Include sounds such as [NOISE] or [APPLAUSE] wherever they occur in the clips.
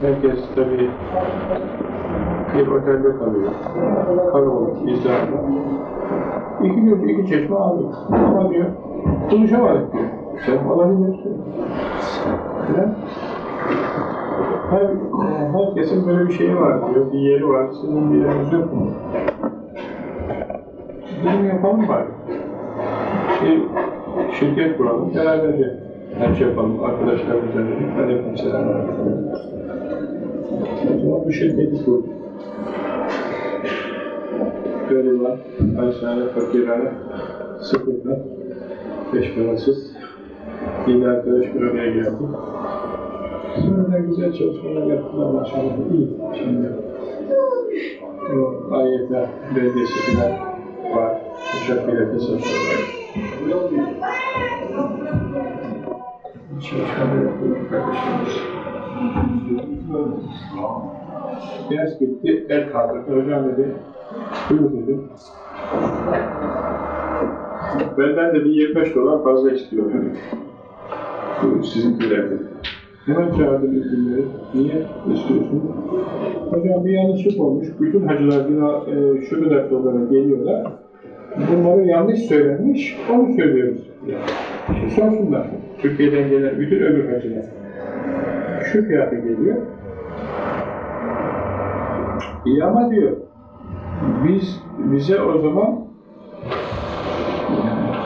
Herkes tabii bir otelde kalıyor. Kalabalık, izahla. İki göz, iki çeşme aldı. Ama diyor, konuşamadık diyor. Sen alabilirsin. Falan. Her, herkesin böyle bir şeyi var diyor, bir yeri var, sizin bir yeriniz yok mu? Bizim yapalım bari. Bir şirket kuralım, beraberce her şey yapalım, arkadaşlarımızla dedik, aleyküm selam. O zaman bu şirketi kurduk. Gariban, acizane, fakirane, sıfırdan, beş parasız, yedi arkadaş bir araya geldik. Sonra güzel çalışmalar yaptılar maşallah. İyi şimdi. O ayetler, falan var. Uçak bileti satıyorlar. Çalışmalar yapıyorlar kardeşlerimiz. Ders bitti, el kaldırdı. Hocam dedi, buyur dedim. Benden de bir 25 dolar fazla istiyor dedi. Sizinkiler dedi. Hemen çağırdım izinleri. Niye istiyorsun? Hocam bir yanlışlık olmuş. Bütün hacılar bina, e, şu kadar dolara geliyorlar. Bunları yanlış söylenmiş, onu söylüyoruz. Şimdi sorsunlar. Türkiye'den gelen bütün öbür hacılar. Şu fiyata geliyor. İyi ama diyor, biz bize o zaman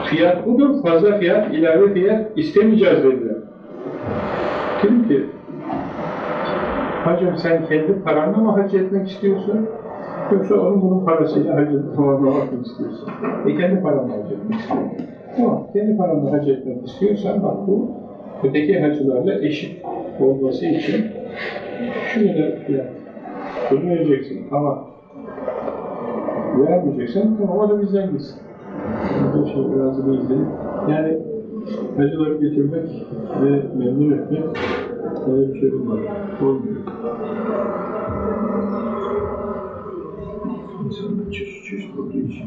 fiyat budur, fazla fiyat, ilave fiyat istemeyeceğiz dediler. Dedim ki, hacım sen kendi paranla mı hac etmek istiyorsun? Yoksa onun bunun parasıyla tamamlamak mı istiyorsun? E kendi paranla hac etmek istiyorum. Tamam, kendi paranla hac etmek istiyorsan bak bu öteki hacılarla eşit olması için şunu da fiyat bunu vereceksin ama vermeyeceksin, tamam o da bizden gitsin. Bu şey razı değil. Yani hacıları getirmek ve memnun etmek öyle bir şey olmadı. Olmuyor. İnsanlar çeşit çeşit olduğu için.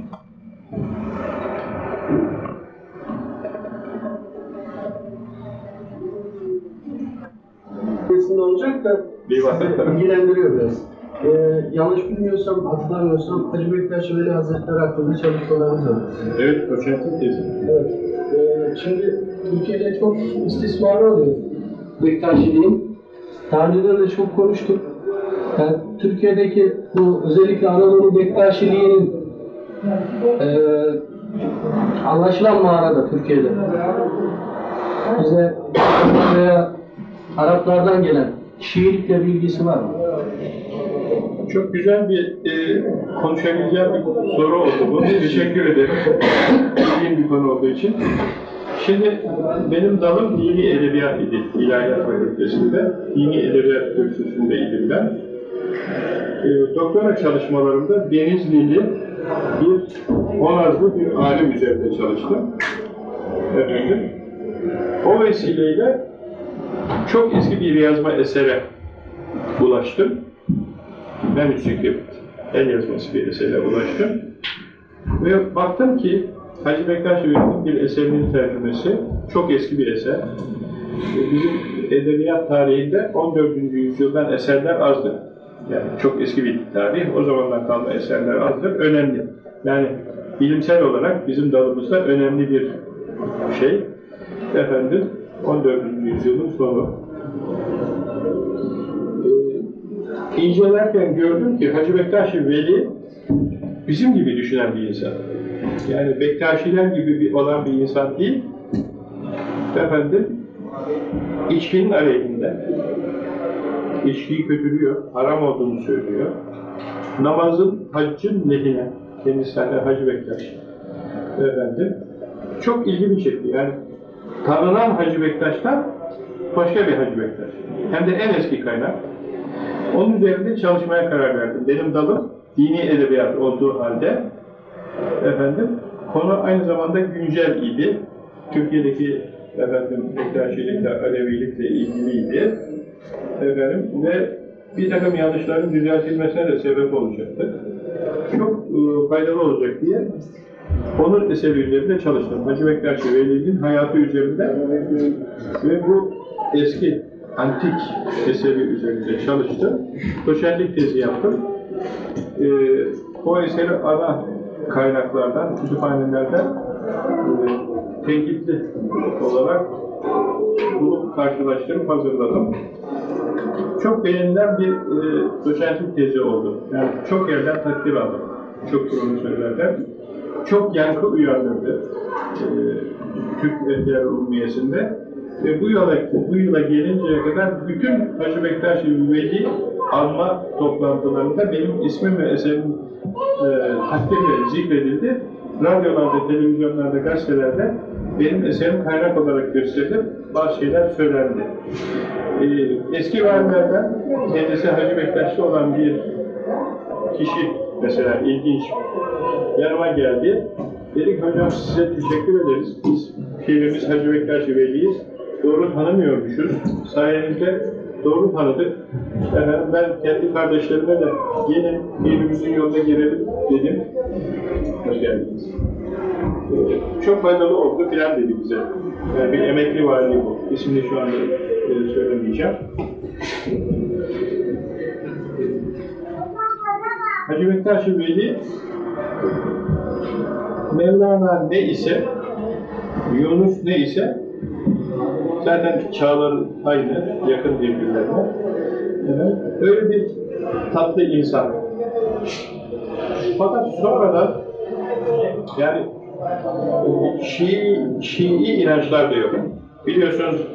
Kesinlikle olacak da ilgilendiriyor biraz. Ee, yanlış bilmiyorsam, hatırlamıyorsam Hacı Bektaş Veli Hazretleri hakkında çalışmalarınız var. Evet, doçentlik tezi. Evet. Ee, şimdi Türkiye'de çok istismarı oluyor Bektaşiliğin. Daha önceden de çok konuştuk. Yani Türkiye'deki bu özellikle Anadolu Bektaşiliğinin e, anlaşılan mağarada Türkiye'de. Bize veya Araplardan gelen şiirlikle bilgisi var mı? Çok güzel bir e, konuşabileceğim bir soru oldu bu. Teşekkür ederim. Bildiğim bir konu olduğu için. Şimdi benim dalım dini edebiyat idi. İlahiyat Fakültesi'nde. Dini edebiyat kürsüsünde idim ben. E, doktora çalışmalarımda Denizli'li bir Honazlı bir alim üzerinde çalıştım. Efendim. O vesileyle çok eski bir yazma esere ulaştım. Ben çünkü el yazması bir esere ulaştım. Ve baktım ki Hacı Bektaş Veli'nin bir eserinin tercümesi çok eski bir eser. Bizim edebiyat tarihinde 14. yüzyıldan eserler azdır. Yani çok eski bir tarih, o zamandan kalma eserler azdır, önemli. Yani bilimsel olarak bizim dalımızda önemli bir şey. Efendim, 14. yüzyılın sonu. Ee, incelerken gördüm ki Hacı Bektaş Veli bizim gibi düşünen bir insan. Yani Bektaşiler gibi bir, olan bir insan değil. Efendim, içkinin aleyhinde. İçkiyi kötülüyor, haram olduğunu söylüyor. Namazın, haccın lehine. Kendisi hani Hacı Bektaş. Efendim, çok ilgimi çekti. Yani tanınan Hacı Bektaş'tan başka bir Hacı Bektaş. Hem de en eski kaynak. Onun üzerinde çalışmaya karar verdim. Benim dalım dini edebiyat olduğu halde efendim konu aynı zamanda güncel idi. Türkiye'deki efendim Bektaşilikle, Alevilikle ilgiliydi. Efendim ve bir takım yanlışların düzeltilmesine de sebep olacaktı. Çok e, faydalı olacak diye onun eseri üzerinde çalıştım. Hacı Bektaş Veli'nin hayatı üzerinde ve bu eski antik eseri üzerinde çalıştım. Doçentlik tezi yaptım. Ee, o eseri ana kaynaklardan, kütüphanelerden e, tenkitli olarak bulup karşılaştırıp hazırladım. Çok beğenilen bir e, doçentlik tezi oldu. Yani çok yerden takdir aldım. Çok profesörlerden. Çok yankı uyandırdı. E, Türk Ehliyer Ummiyesi'nde. Ve bu yıla, bu yıla gelinceye kadar bütün Hacı Bektaş Veli alma toplantılarında benim ismim ve eserim e, takdirle zikredildi. Radyolarda, televizyonlarda, gazetelerde benim eserim kaynak olarak gösterilip bazı şeyler söylendi. Ee, eski valilerden kendisi Hacı Bektaş'ta olan bir kişi mesela ilginç yanıma geldi. Dedik hocam size teşekkür ederiz. Biz şehrimiz Hacı Bektaş Veli'yiz. Doğru tanımıyormuşuz. Sayenizde doğru tanıdık. Efendim, ben kendi kardeşlerime de gelin birbirimizin yoluna girelim dedim. Hoş geldiniz. Ee, çok faydalı oldu filan dedi bize. Yani bir emekli vali bu. İsmini şu anda e, söylemeyeceğim. Hacı Bektaş Veli Mevlana ne ise Yunus ne ise zaten çağları aynı, yakın birbirlerine. Evet, öyle bir tatlı insan. Fakat sonradan yani Şii, Şii inançlar da yok. Biliyorsunuz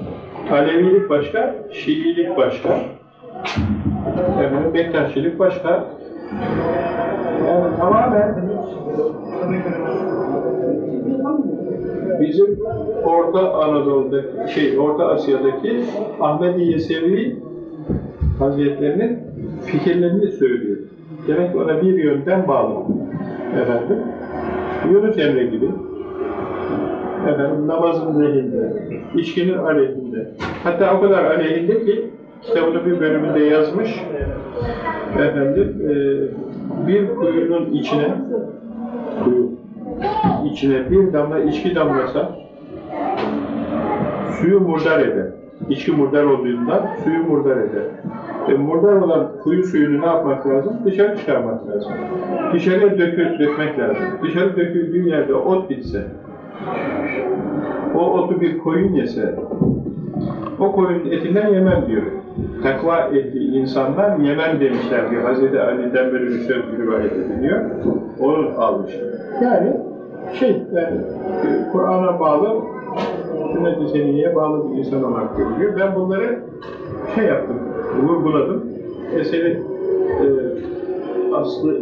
Alevilik başka, Şiilik başka. Efendim, Bektaşilik başka. Yani tamamen bizim Orta Anadolu'da, şey Orta Asya'daki Ahmedi Yesevi Hazretlerinin fikirlerini söylüyor. Demek ona bir yönden bağlı. Efendim, Yunus Emre gibi efendim, namazın lehinde, içkinin aleyhinde. Hatta o kadar aleyhinde ki kitabının bir bölümünde yazmış efendim e, bir kuyunun içine kuyu içine bir damla içki damlasa suyu murdar eder. İçki murdar olduğundan suyu murdar eder. E, murdar olan kuyu suyunu ne yapmak lazım? Dışarı çıkarmak lazım. Dışarıya dökü, dökmek lazım. Dışarı döküldüğü yerde ot bitse, o otu bir koyun yese, o koyunun etinden yemem diyor. Takva ehli insanlar yemem demişler diyor. Hazreti Ali'den böyle bir söz rivayet ediliyor. Onu almış. Yani şey, yani e, Kur'an'a bağlı, sünnet-i seniyeye bağlı bir insan olarak görülüyor. Ben bunları şey yaptım, vurguladım. Eseri e, aslını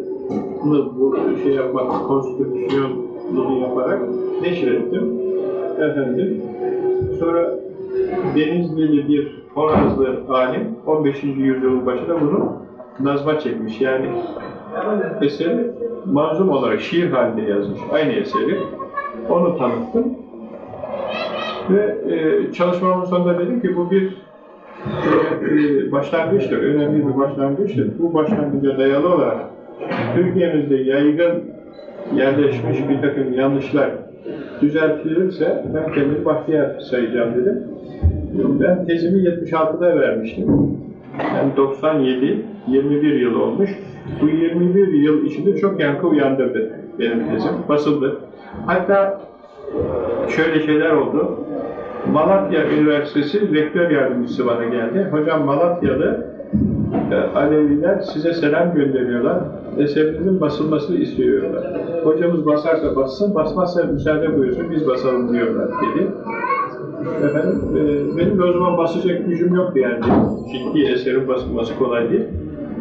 bu şey yapmak, konstitüsyonunu yaparak neşrettim. Efendim, sonra Denizli'li bir Horazlı alim 15. yüzyılın başında bunu nazma çekmiş. Yani eseri manzum olarak şiir halinde yazmış. Aynı eseri. Onu tanıttım. Ve e, çalışmamın sonunda dedim ki bu bir e, başlangıçtır, önemli bir başlangıçtır. Bu başlangıca dayalı olarak Türkiye'mizde yaygın yerleşmiş bir takım yanlışlar düzeltilirse ben kendimi bahtiyar sayacağım dedim. Ben tezimi 76'da vermiştim. Yani 97, 21 yıl olmuş. Bu 21 yıl içinde çok yankı uyandırdı benim tezim. Basıldı. Hatta şöyle şeyler oldu. Malatya Üniversitesi rektör yardımcısı bana geldi. Hocam Malatyalı e, Aleviler size selam gönderiyorlar. Eserinizin basılmasını istiyorlar. Hocamız basarsa bassın, basmazsa müsaade buyursun, biz basalım diyorlar dedi. Efendim, e, benim de o zaman basacak gücüm yoktu yani. Ciddi eserin basılması kolay değil.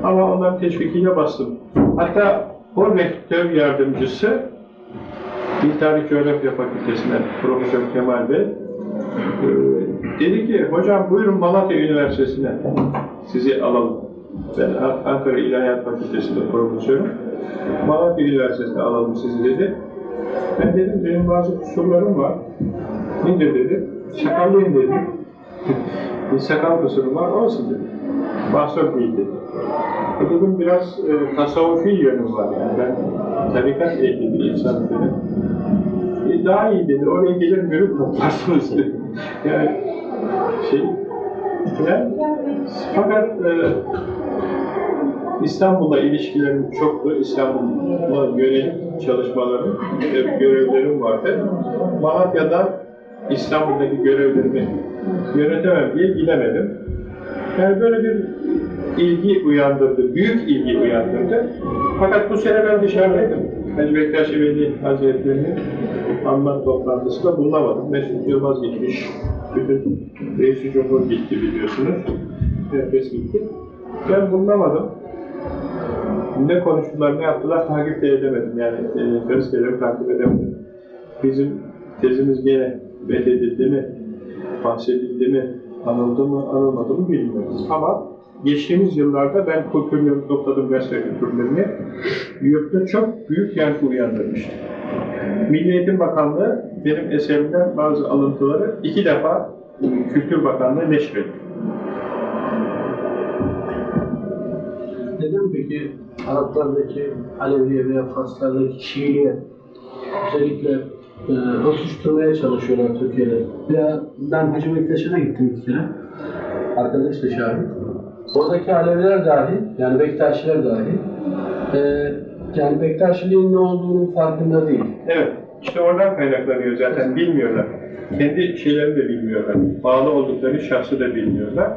Ama onların teşvikiyle bastım. Hatta o rektör yardımcısı Dil Tarih Coğrafya Fakültesinden Profesör Kemal Bey e, dedi ki, hocam buyurun Malatya Üniversitesi'ne sizi alalım. Ben An- Ankara İlahiyat Fakültesi'nde profesörüm. Malatya Üniversitesi'ne alalım sizi dedi. Ben dedim, benim bazı kusurlarım var. Nedir dedi. Sakallıyım dedi. [LAUGHS] bir sakal kusurum var, olsun dedi. Mahsur değil dedi. E dedim biraz e, tasavvufi yönüm var yani ben tarikat ehli bir insan dedim. E, daha iyi dedi, oraya gelir mürüp toplarsınız dedi. Yani şey, filan. Fakat e, İstanbul'la ilişkilerim çoktu. İstanbul'a yönelik çalışmalarım, görevlerim vardı. Malatya'dan İstanbul'daki görevlerimi yönetemem diye gidemedim. Yani böyle bir ilgi uyandırdı, büyük ilgi uyandırdı. Fakat bu sene ben dışarıdaydım. Hacı Bektaş Veli Hazretleri'nin anma toplantısında bulunamadım. Mesut Yılmaz gitmiş, bütün reis Cumhur gitti biliyorsunuz. Herkes gitti. Ben bulunamadım. Ne konuştular, ne yaptılar takip de edemedim. Yani e, gazeteleri takip edemedim. Bizim tezimiz gene methedildi mi, bahsedildi mi, anıldı mı, anılmadı mı bilmiyorum. Ama geçtiğimiz yıllarda ben kültürleri topladım, gazete kültürlerini. Yurtta çok büyük yankı uyandırmıştı. Milli Eğitim Bakanlığı benim eserimden bazı alıntıları iki defa Kültür Bakanlığı neşretti. Neden peki Araplardaki Aleviye veya Farslardaki Şii'ye özellikle e, öpüştürmeye çalışıyorlar Türkiye'de? Veya ben Hacı Bektaş'a gittim bir kere. Arkadaş da şahit. Oradaki Aleviler dahi, yani Bektaşiler dahi, e, yani Bektaşiliğin ne olduğunun farkında değil. Evet, işte oradan kaynaklanıyor zaten, bilmiyorlar. Kendi şeylerini de bilmiyorlar. Bağlı oldukları şahsı da bilmiyorlar.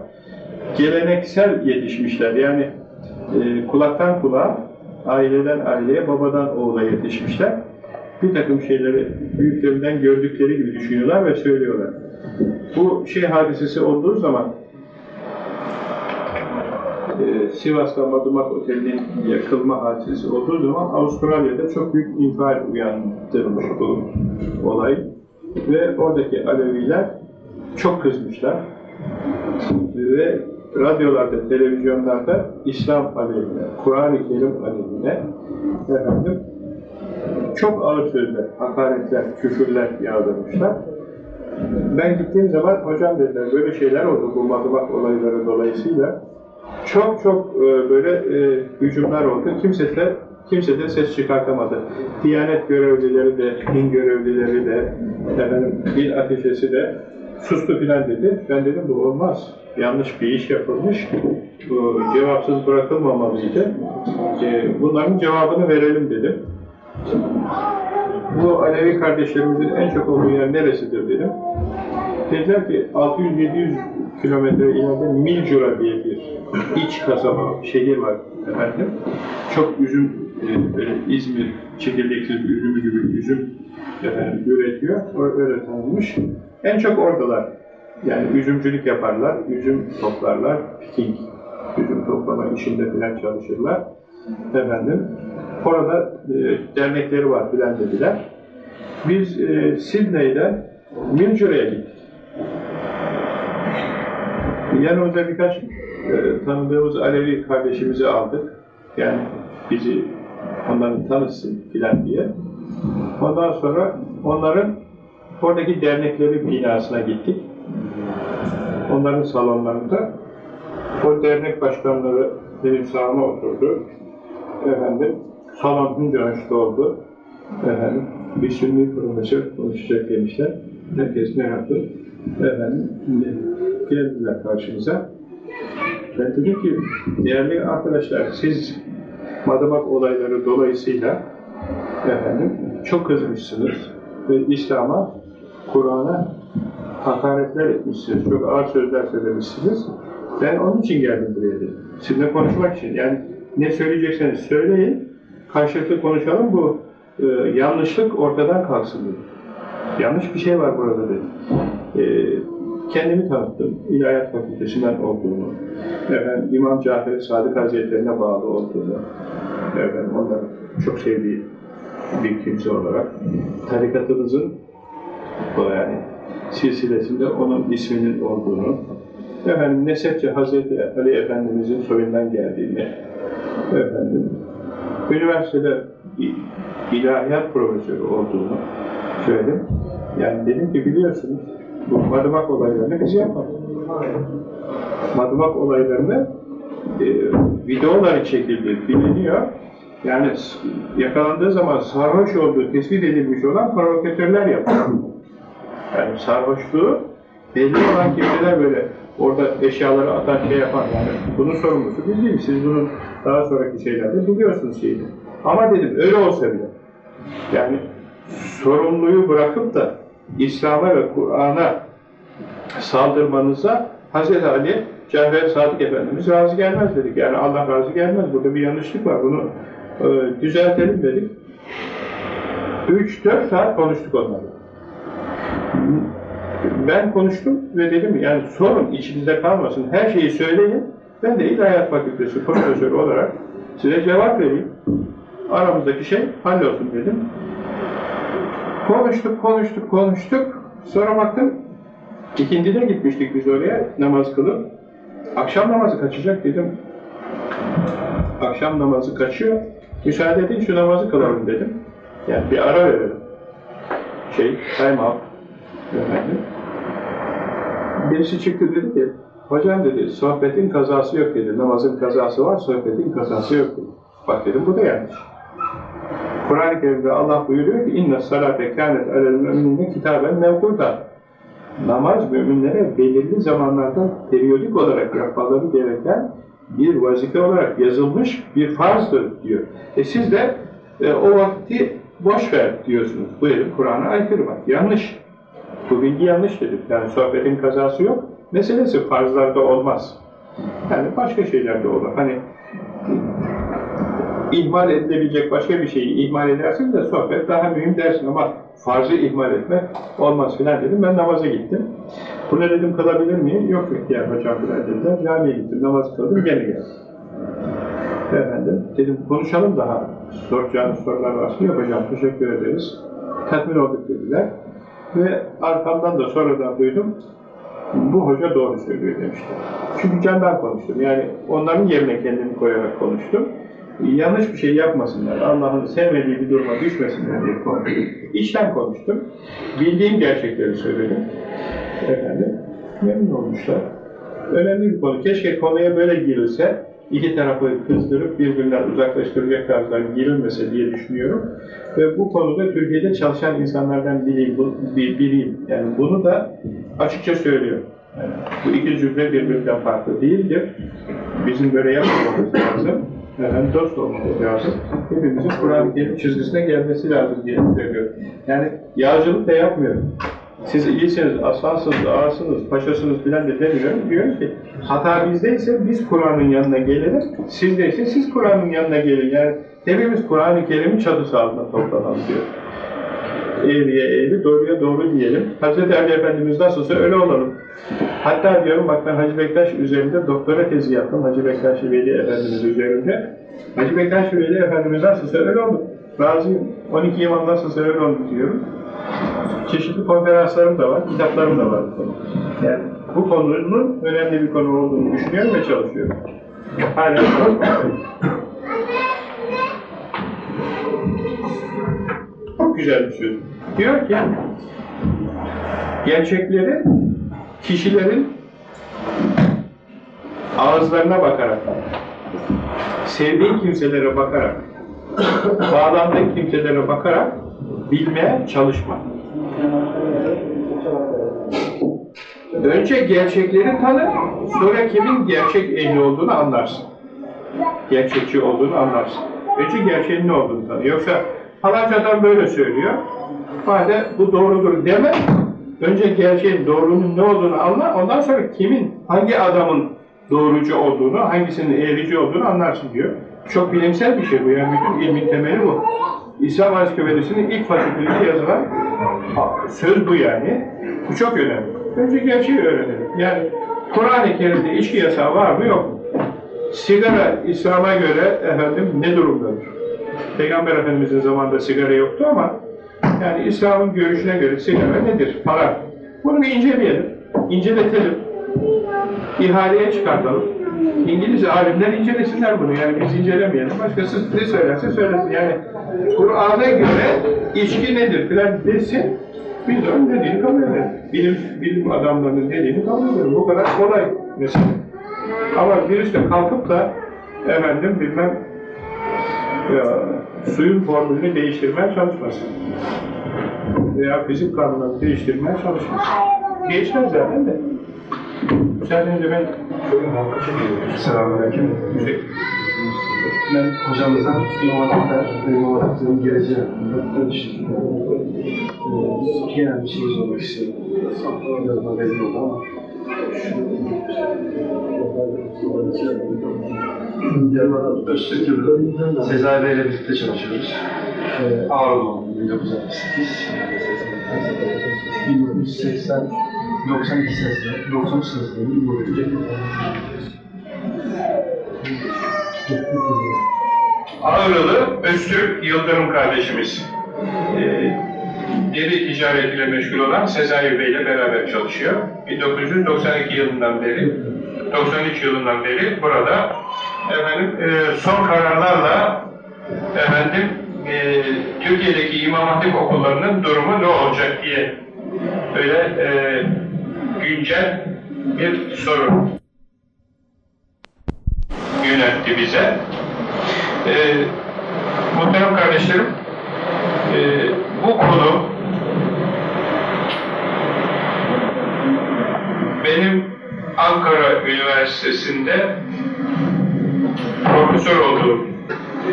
Geleneksel yetişmişler, yani e, kulaktan kulağa, aileden aileye, babadan oğula yetişmişler. Bir takım şeyleri büyüklerinden gördükleri gibi düşünüyorlar ve söylüyorlar. Bu şey hadisesi olduğu zaman e, Sivas'ta Madımak Oteli'nin yakılma hadisesi olduğu zaman Avustralya'da çok büyük infial uyandırmış bu olay. Ve oradaki Aleviler çok kızmışlar. Ve radyolarda, televizyonlarda İslam aleyhine, Kur'an-ı Kerim aleyhine efendim, çok ağır sözler, hakaretler, küfürler yağdırmışlar. Ben gittiğim zaman hocam dediler böyle şeyler oldu bu madımak olayları dolayısıyla. Çok çok e, böyle e, hücumlar oldu. Kimse de, kimse de ses çıkartamadı. Diyanet görevlileri de, din görevlileri de, efendim, din ateşesi de sustu filan dedi. Ben dedim bu olmaz. Yanlış bir iş yapılmış. Bu cevapsız bırakılmamalıydı. E, bunların cevabını verelim dedim. Bu Alevi kardeşlerimizin en çok olduğu yer neresidir dedim. Dediler ki 600-700 kilometre ileride Milcura diye bir iç kasaba, şehir var efendim. Çok üzüm, e, İzmir çekirdeksiz üzümü gibi üzüm efendim, üretiyor. Tanınmış. En çok oradalar. Yani üzümcülük yaparlar, üzüm toplarlar, picking, üzüm toplama işinde falan çalışırlar. Efendim, orada e, dernekleri var filan dediler. Biz e, Sydney'den Milcura'ya gittik. Yanımıza birkaç e, tanıdığımız Alevi kardeşimizi aldık. Yani bizi onların tanısın filan diye. Ondan sonra onların oradaki dernekleri binasına gittik. Onların salonlarında o dernek başkanları benim sağıma oturdu. Efendim, salon hınca oldu. Efendim, bir sünni profesör konuşacak demişler. Herkes meraklı. Efendim, geldiler karşımıza. Ben dedim ki, değerli arkadaşlar, siz Madımak olayları dolayısıyla efendim çok kızmışsınız ve İslam'a, Kur'an'a hakaretler etmişsiniz, çok ağır sözler söylemişsiniz. Ben onun için geldim buraya dedim. Sizinle konuşmak için. Yani ne söyleyecekseniz söyleyin, karşılıklı konuşalım, bu e, yanlışlık ortadan kalksın dedim. Yanlış bir şey var burada dedim. E, kendimi tanıttım. İlahiyat Fakültesinden olduğunu, efendim, İmam Cafer Sadık Hazretlerine bağlı olduğunu, efendim, onların çok sevdiği bir kimse olarak, tarikatımızın yani silsilesinde onun isminin olduğunu, efendim, Nesepçe Hazreti Ali Efendimizin soyundan geldiğini, efendim, üniversitede ilahiyat profesörü olduğunu söyledim. Yani dedim ki biliyorsunuz, bu madımak olaylarını biz yapmadık. Madımak olaylarını e, videoları çekildi, biliniyor. Yani yakalandığı zaman sarhoş olduğu tespit edilmiş olan provokatörler yapıyor. Yani sarhoşluğu belli olan kimseler böyle orada eşyaları atan şey yapan yani bunun sorumlusu biz değiliz. Siz bunun daha sonraki şeylerde biliyorsunuz şeyini. Ama dedim öyle olsa bile yani sorumluluğu bırakıp da İslam'a ve Kur'an'a saldırmanıza Hz. Ali Cahver Sadık Efendimiz razı gelmez dedik. Yani Allah razı gelmez. Burada bir yanlışlık var. Bunu e, düzeltelim dedik. 3-4 saat konuştuk onlarla. Ben konuştum ve dedim yani sorun içinizde kalmasın. Her şeyi söyleyin. Ben de İlahiyat Fakültesi profesörü olarak size cevap vereyim. Aramızdaki şey hallolsun dedim. Konuştuk, konuştuk, konuştuk. Sonra baktım, ikindide gitmiştik biz oraya namaz kılıp. Akşam namazı kaçacak dedim. Akşam namazı kaçıyor. Müsaade edin şu namazı kılalım dedim. Yani bir ara verelim. Şey, time out. Birisi çıktı dedi ki, hocam dedi, sohbetin kazası yok dedi. Namazın kazası var, sohbetin kazası yok dedi. Bak dedim, bu da yanlış. Kur'an-ı Kerim'de Allah buyuruyor ki inne salate kânet alel müminine kitaben mevkuta. Namaz müminlere belirli zamanlarda periyodik olarak yapmaları gereken bir vazife olarak yazılmış bir farzdır diyor. E siz de e, o vakti boş ver diyorsunuz. Bu Kur'an'a aykırı bak. Yanlış. Bu bilgi yanlış dedim. Yani sohbetin kazası yok. Meselesi farzlarda olmaz. Yani başka şeylerde olur. Hani ihmal edilebilecek başka bir şeyi ihmal edersin de sohbet daha mühim dersin ama farzı ihmal etmek olmaz filan dedim. Ben namaza gittim. Bunu dedim kılabilir miyim? Yok ya hocam filan dediler. Camiye gittim, namaz kıldım, gene geldim. Efendim, dedim konuşalım daha. Soracağınız sorular varsa yapacağım, teşekkür ederiz. Tatmin olduk dediler. Ve arkamdan da sonradan duydum, bu hoca doğru söylüyor demişler. Çünkü candan konuştum. Yani onların yerine kendimi koyarak konuştum. Yanlış bir şey yapmasınlar, Allah'ın sevmediği bir duruma düşmesinler diye konuştum. İçten konuştum. Bildiğim gerçekleri söyledim. Efendim, memnun olmuşlar. Önemli bir konu. Keşke konuya böyle girilse, iki tarafı kızdırıp birbirinden uzaklaştıracak tarzdan girilmese diye düşünüyorum. Ve bu konuda Türkiye'de çalışan insanlardan biriyim, biriyim. Yani bunu da açıkça söylüyorum. Yani bu iki cümle birbirinden farklı değildir. Bizim böyle yapmamamız lazım. Yani dost olmamız lazım. Hepimizin Kur'an-ı Kerim çizgisine gelmesi lazım diye söylüyorum. Yani yağcılık da yapmıyorum. Siz iyisiniz, aslansınız, ağasınız, paşasınız filan da demiyorum. Diyorum ki hata bizdeyse biz Kur'an'ın yanına gelelim, sizdeyse siz Kur'an'ın yanına gelin. Yani hepimiz Kur'an-ı Kerim'in çatısı altında toplanalım diyor. Eğriye eğri, doğruya doğru diyelim. Hz. Ali Efendimiz nasılsa öyle olalım. Hatta diyorum bak ben Hacı Bektaş üzerinde doktora tezi yaptım. Hacı Bektaş Veli Efendimiz üzerinde. Hacı Bektaş Veli Efendimiz nasılsa öyle oldu. Razıyım. 12 imam nasılsa öyle oldu diyorum. Çeşitli konferanslarım da var, kitaplarım da var. Yani bu konunun önemli bir konu olduğunu düşünüyorum ve çalışıyorum. Hala Güzel bir söz. Diyor ki, gerçekleri kişilerin ağızlarına bakarak, sevdiği kimselere bakarak, bağlandığı kimselere bakarak bilmeye çalışma. Önce gerçekleri tanı, sonra kimin gerçek ehli olduğunu anlarsın. Gerçekçi olduğunu anlarsın. Önce gerçeğin ne olduğunu tanı. Yoksa falanca adam böyle söylüyor, madem bu doğrudur deme, önce gerçeğin doğrunun ne olduğunu anla, ondan sonra kimin, hangi adamın doğrucu olduğunu, hangisinin eğrici olduğunu anlarsın diyor. Çok bilimsel bir şey bu, yani bütün ilmin temeli bu. İslam Ansiklopedisi'nin ilk fakültesinde yazılan söz bu yani. Bu çok önemli. Önce gerçeği öğrenelim. Yani Kur'an-ı Kerim'de içki yasağı var mı yok mu? Sigara İslam'a göre efendim ne durumdadır? Peygamber Efendimiz'in zamanında sigara yoktu ama yani İslam'ın görüşüne göre sigara nedir? Haram. Bunu bir inceleyelim, inceletelim, ihaleye çıkartalım. İngiliz alimler incelesinler bunu. Yani biz incelemeyelim. Başkası ne söylerse söylesin. Yani Kur'an'a göre içki nedir filan desin. Biz onun dediğini kabul edelim. Bilim, bilim adamlarının dediğini kabul edelim. Bu kadar kolay mesela. Ama birisi de kalkıp da efendim bilmem ya, suyun formülünü değiştirmeye çalışmasın. Veya fizik kanunlarını değiştirmeye çalışmasın. Değişmez zaten de. Müsaadenizle ben Selamünaleyküm. Ben hocamızdan inovatifler ve inovatiflerin geleceği hakkında. Ee, genel bir şey sormak istiyorum. Biraz magazin oldu ama. Öztürk'ü Sezai Bey'le birlikte çalışıyoruz. Ee, Ağrı doğumlu 1968. 1980 92 sesleri, 93 sesleri, bir boyunca Ağrılı Öztürk Yıldırım kardeşimiz. Ee, deri ticaretiyle meşgul olan Sezai Bey ile beraber çalışıyor. 1992 yılından beri, 93 yılından beri burada efendim e, son kararlarla efendim e, Türkiye'deki İmam Hatip okullarının durumu ne olacak diye böyle e, güncel bir soru yöneltti bize. Ee, muhterem kardeşlerim, e, bu konu benim Ankara Üniversitesi'nde profesör olduğum,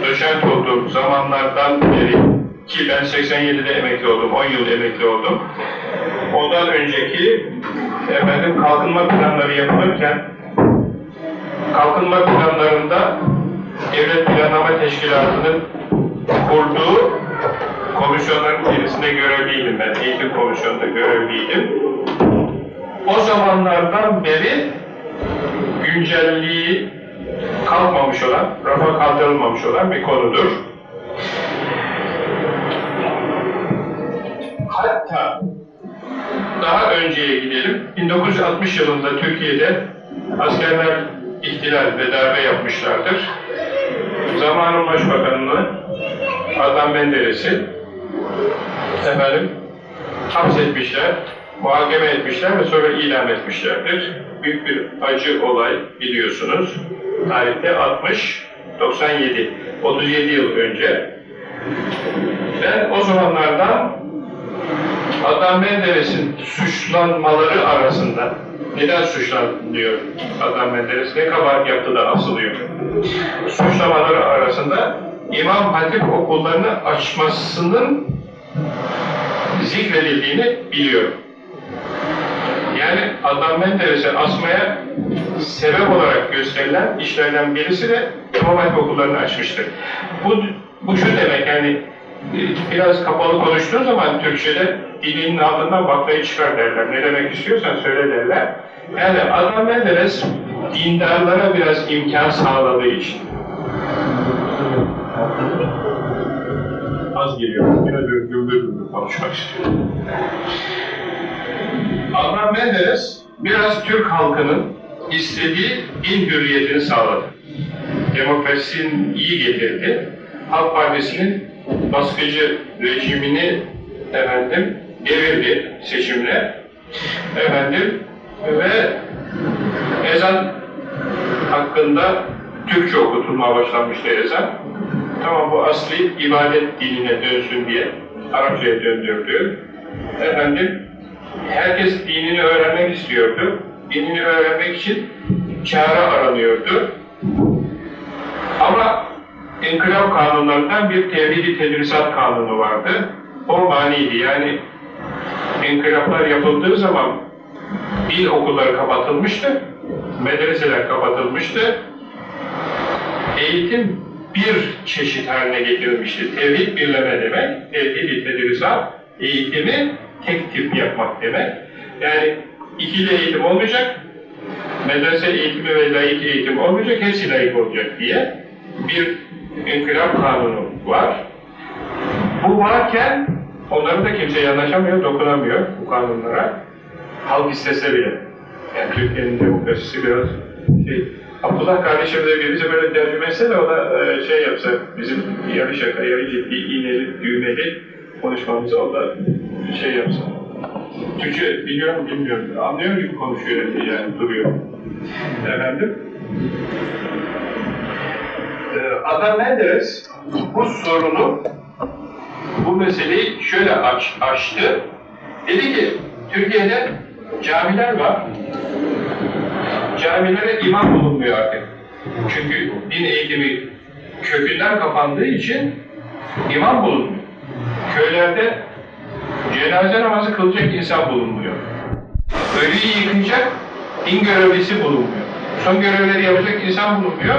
doçent olduğum zamanlardan beri ki ben 87'de emekli oldum, 10 yıl emekli oldum. Ondan önceki efendim kalkınma planları yapılırken kalkınma planlarında Devlet Planlama Teşkilatı'nın kurduğu komisyonların birisinde görevliydim ben. Eğitim komisyonunda görevliydim. O zamanlardan beri güncelliği kalkmamış olan, rafa kaldırılmamış olan bir konudur. Hatta daha önceye gidelim. 1960 yılında Türkiye'de askerler ihtilal ve darbe yapmışlardır. Zamanın Başbakanı'nı Adnan Menderes'i efendim hapsetmişler, muhakeme etmişler ve sonra idam etmişlerdir. Büyük bir acı olay biliyorsunuz. Tarihte 60, 97, 37 yıl önce. Ben o zamanlardan Adnan Menderes'in suçlanmaları arasında neden suçlanıyor Adnan Menderes? Ne kabahat yaptı da asılıyor? Suçlamaları arasında İmam Hatip okullarını açmasının zikredildiğini biliyorum. Yani Adnan Menderes'i asmaya sebep olarak gösterilen işlerden birisi de İmam okullarını açmıştır. Bu, bu şu demek yani e, biraz kapalı konuştuğun zaman Türkçe'de dilinin altından baklayı çıkar derler. Ne demek istiyorsan söyle derler. Yani Adnan Menderes dindarlara biraz imkan sağladığı için. Az geliyor. Yine gümbür konuşmak istiyorum. Adnan Menderes biraz Türk halkının istediği din hürriyetini sağladı. Demokrasinin iyi getirdi. Halk Partisi'nin baskıcı rejimini efendim devirdi seçimle. Efendim ve ezan hakkında Türkçe okutulmaya başlanmıştı ezan. Tamam bu asli ibadet diline dönsün diye Arapçaya döndürdü. Efendim herkes dinini öğrenmek istiyordu. Dinini öğrenmek için çare aranıyordu. Ama inkılap kanunlarından bir tevhid-i tedrisat kanunu vardı. O maniydi. Yani inkılaplar yapıldığı zaman dil okulları kapatılmıştı, medreseler kapatılmıştı. Eğitim bir çeşit haline getirilmişti. Tevhid birleme demek, tevhid-i tedrisat, eğitimi tek tip yapmak demek. Yani ikili eğitim olmayacak, medrese eğitimi ve layık eğitim olmayacak, hepsi layık olacak diye bir inkılap kanunu var. Bu varken onları da kimse yanaşamıyor, dokunamıyor bu kanunlara. Halk istese bile. Yani Türkiye'nin demokrasisi biraz şey, Abdullah kardeşim de birisi böyle tercüme etse de o da e, şey yapsa, bizim yarı şaka, yarı ciddi, iğneli, düğmeli konuşmamızı o şey yapsa. Türkçe biliyor mu bilmiyorum. Anlıyor gibi konuşuyor yani duruyor. Efendim? Ee, Adnan Menderes bu sorunu, bu meseleyi şöyle aç, açtı. Dedi ki, Türkiye'de camiler var. camilere imam bulunmuyor artık. Çünkü din eğitimi kökünden kapandığı için imam bulunmuyor. Köylerde cenaze namazı kılacak insan bulunmuyor. Ölüyü yıkayacak din görevlisi bulunmuyor. Son görevleri yapacak insan bulunmuyor.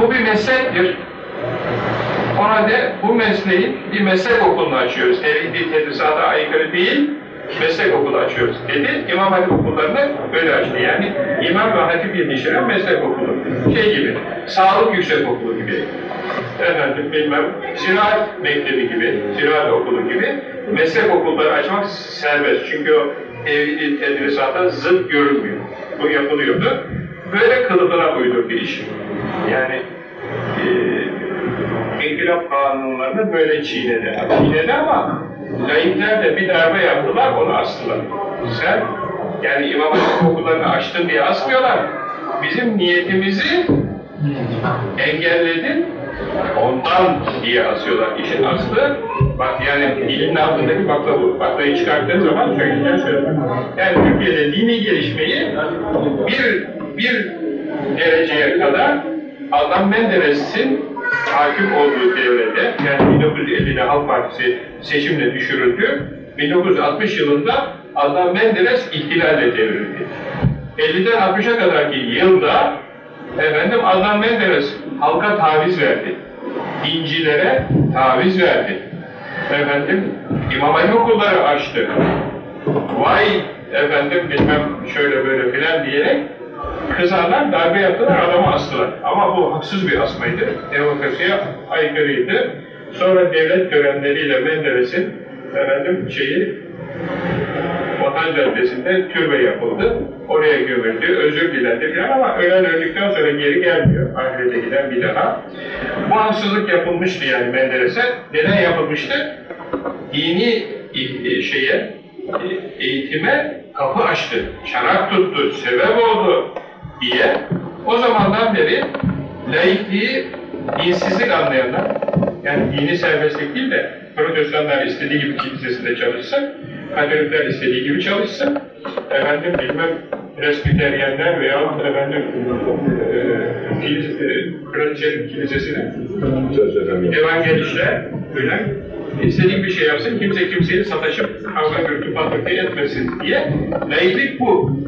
Bu bir meslektir. O halde bu mesleğin bir meslek okulunu açıyoruz. Tevhid tedrisata aykırı değil, meslek okulu açıyoruz dedi. İmam Hatip okullarını böyle açtı. Yani imam ve hatip yetiştiren meslek okulu. Şey gibi, sağlık yüksek okulu gibi. Efendim bilmem, ziraat mektebi gibi, ziraat okulu gibi meslek okulları açmak serbest. Çünkü o tevhid tedrisata zıt görünmüyor. Bu yapılıyordu. Böyle kılıfına uydurdu iş. Yani e, İnkılap kanunlarını böyle çiğnedi. Çiğnedi ama laikler de bir darbe yaptılar, onu astılar. Sen, yani İmam Hatip okullarını açtın diye asmıyorlar. Bizim niyetimizi engelledin, ondan diye asıyorlar. İşin aslı, bak yani dilin altındaki bakla bu. Baklayı çıkarttığın zaman söyleyeceğim söyleyeceğim. Yani Türkiye'de dini gelişmeyi bir, bir dereceye kadar Adnan Menderes'in hakim olduğu devrede, yani 1950'de Halk Partisi seçimle düşürüldü. 1960 yılında Adnan Menderes ihtilalle devrildi. 50'den 60'a kadarki yılda efendim Adnan Menderes halka taviz verdi. Dincilere taviz verdi. Efendim İmam Hatip okulları açtı. Vay efendim bilmem şöyle böyle filan diyerek kızarlar, darbe yaptılar, adamı astılar. Ama bu haksız bir asmaydı. Demokrasiye aykırıydı. Sonra devlet törenleriyle Menderes'in efendim şeyi Vatan Caddesi'nde türbe yapıldı. Oraya gömüldü, özür dilendi falan ama ölen öldükten sonra geri gelmiyor. Ahirete giden bir daha. Bu haksızlık yapılmıştı yani Menderes'e. Neden yapılmıştı? Dini e, şeye, e, eğitime kapı açtı, çanak tuttu, sebep oldu diye o zamandan beri laikliği dinsizlik anlayanlar, yani dini serbestlik değil de protestanlar istediği gibi kilisesinde çalışsın, katolikler istediği gibi çalışsın, efendim bilmem presbiteryenler veya efendim e, kilis, e, kraliçenin kilisesine evangelistler öyle istediği bir şey yapsın, kimse kimseyi sataşıp kavga gürültü patlıklı etmesin diye laiklik bu.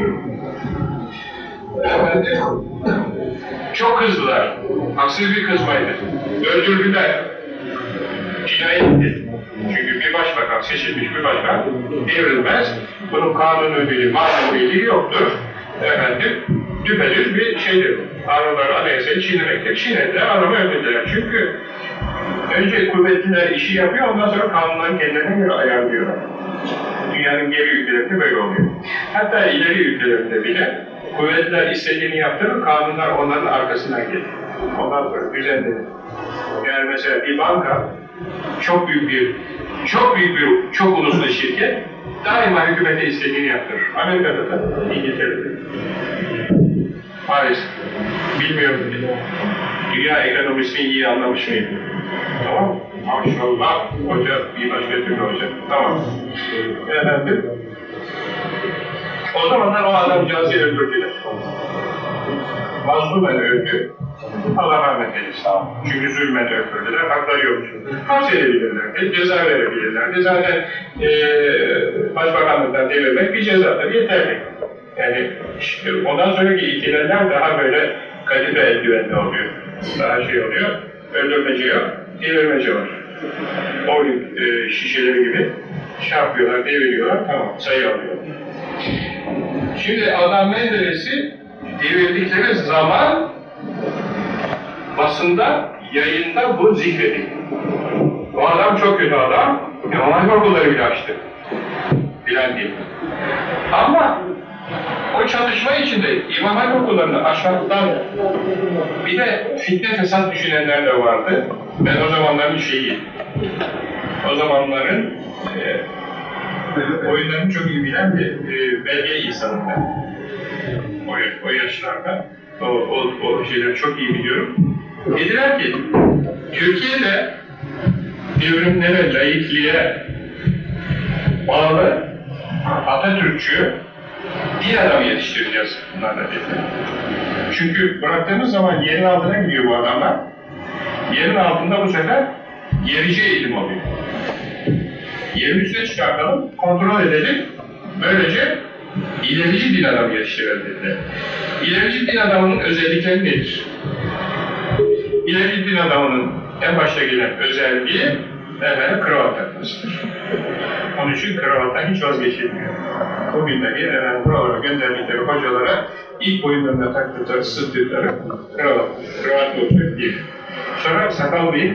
You. Efendim, çok kızdılar. Haksız bir kızmaydı. Öldürdüler. Cinayetti. Çünkü bir başbakan, seçilmiş bir başbakan devrilmez. Bunun kanun ödülü, maneviyeliği yoktur. Efendim, düpedüz bir şeydir. Kanunları, anayasayı çiğnemektir. Çiğnediler, adamı öldürdüler. Çünkü önce kuvvetliler işi yapıyor, ondan sonra kanunları kendilerine göre ayarlıyorlar. Dünyanın geri ülkelerinde böyle oluyor. Hatta ileri ülkelerinde bile kuvvetliler istediğini yaptırır, kanunlar onların arkasından gelir. Ondan sonra düzenlenir. Yani mesela bir banka, çok büyük bir, çok büyük bir, çok uluslu şirket, daima hükümete istediğini yaptırır. Amerika'da da, İngiltere'de. Paris, bilmiyorum. Dünya ekonomisini iyi anlamış mıyım? Tamam mı? Maşallah, hoca bir başka türlü hoca. Tamam. Efendim, o zamanlar o adamcağızı öldürdüler. Mazlumen öldü. Allah rahmet eylesin. Çünkü zulmen öldürdüler, hakları yoktu. Hapse edebilirlerdi, ceza verebilirlerdi. Zaten e, başbakanlıktan devirmek bir cezadır, yeterli. Yani işte ondan sonraki ihtilaller daha böyle kalibre eldivenli oluyor. Daha şey oluyor, öldürmece yok, devirmece var. Bowling e, şişeleri gibi şey yapıyorlar, deviriyorlar, tamam sayı alıyor. Şimdi Adnan Menderes'i devirdikleri zaman basında, yayında bu zikredildi. Bu adam çok kötü adam, Hatip okulları bile açtı. Bilen değil. Ama o çatışma içinde İmam Hatip okullarını aşağıdan bir de fitne fesat düşünenler de vardı. Ben o zamanların şeyi, o zamanların e, oyunlarını çok iyi bilen bir e, belge insanım ben. O, o yaşlarda. O, o, o şeyleri çok iyi biliyorum. Dediler ki, Türkiye'de devrimlere, laikliğe bağlı Atatürkçü, din adamı yetiştireceğiz bunlarla dedi. Çünkü bıraktığımız zaman yerin altına gidiyor bu adamlar. Yerin altında bu sefer gerici eğilim oluyor. Yerin üstüne çıkartalım, kontrol edelim. Böylece ilerici din adamı yetiştirelim dediler. İlerici din adamının özellikleri nedir? İlerici din adamının en başta gelen özelliği efendim kravat takmasıdır. Onun için kravattan hiç vazgeçilmiyor. Bugün dahi efendim buralara gönderdikleri hocalara ilk boyunlarına taktıkları sıddıkları kravat. Kravat olacak bir. Sonra sakal bir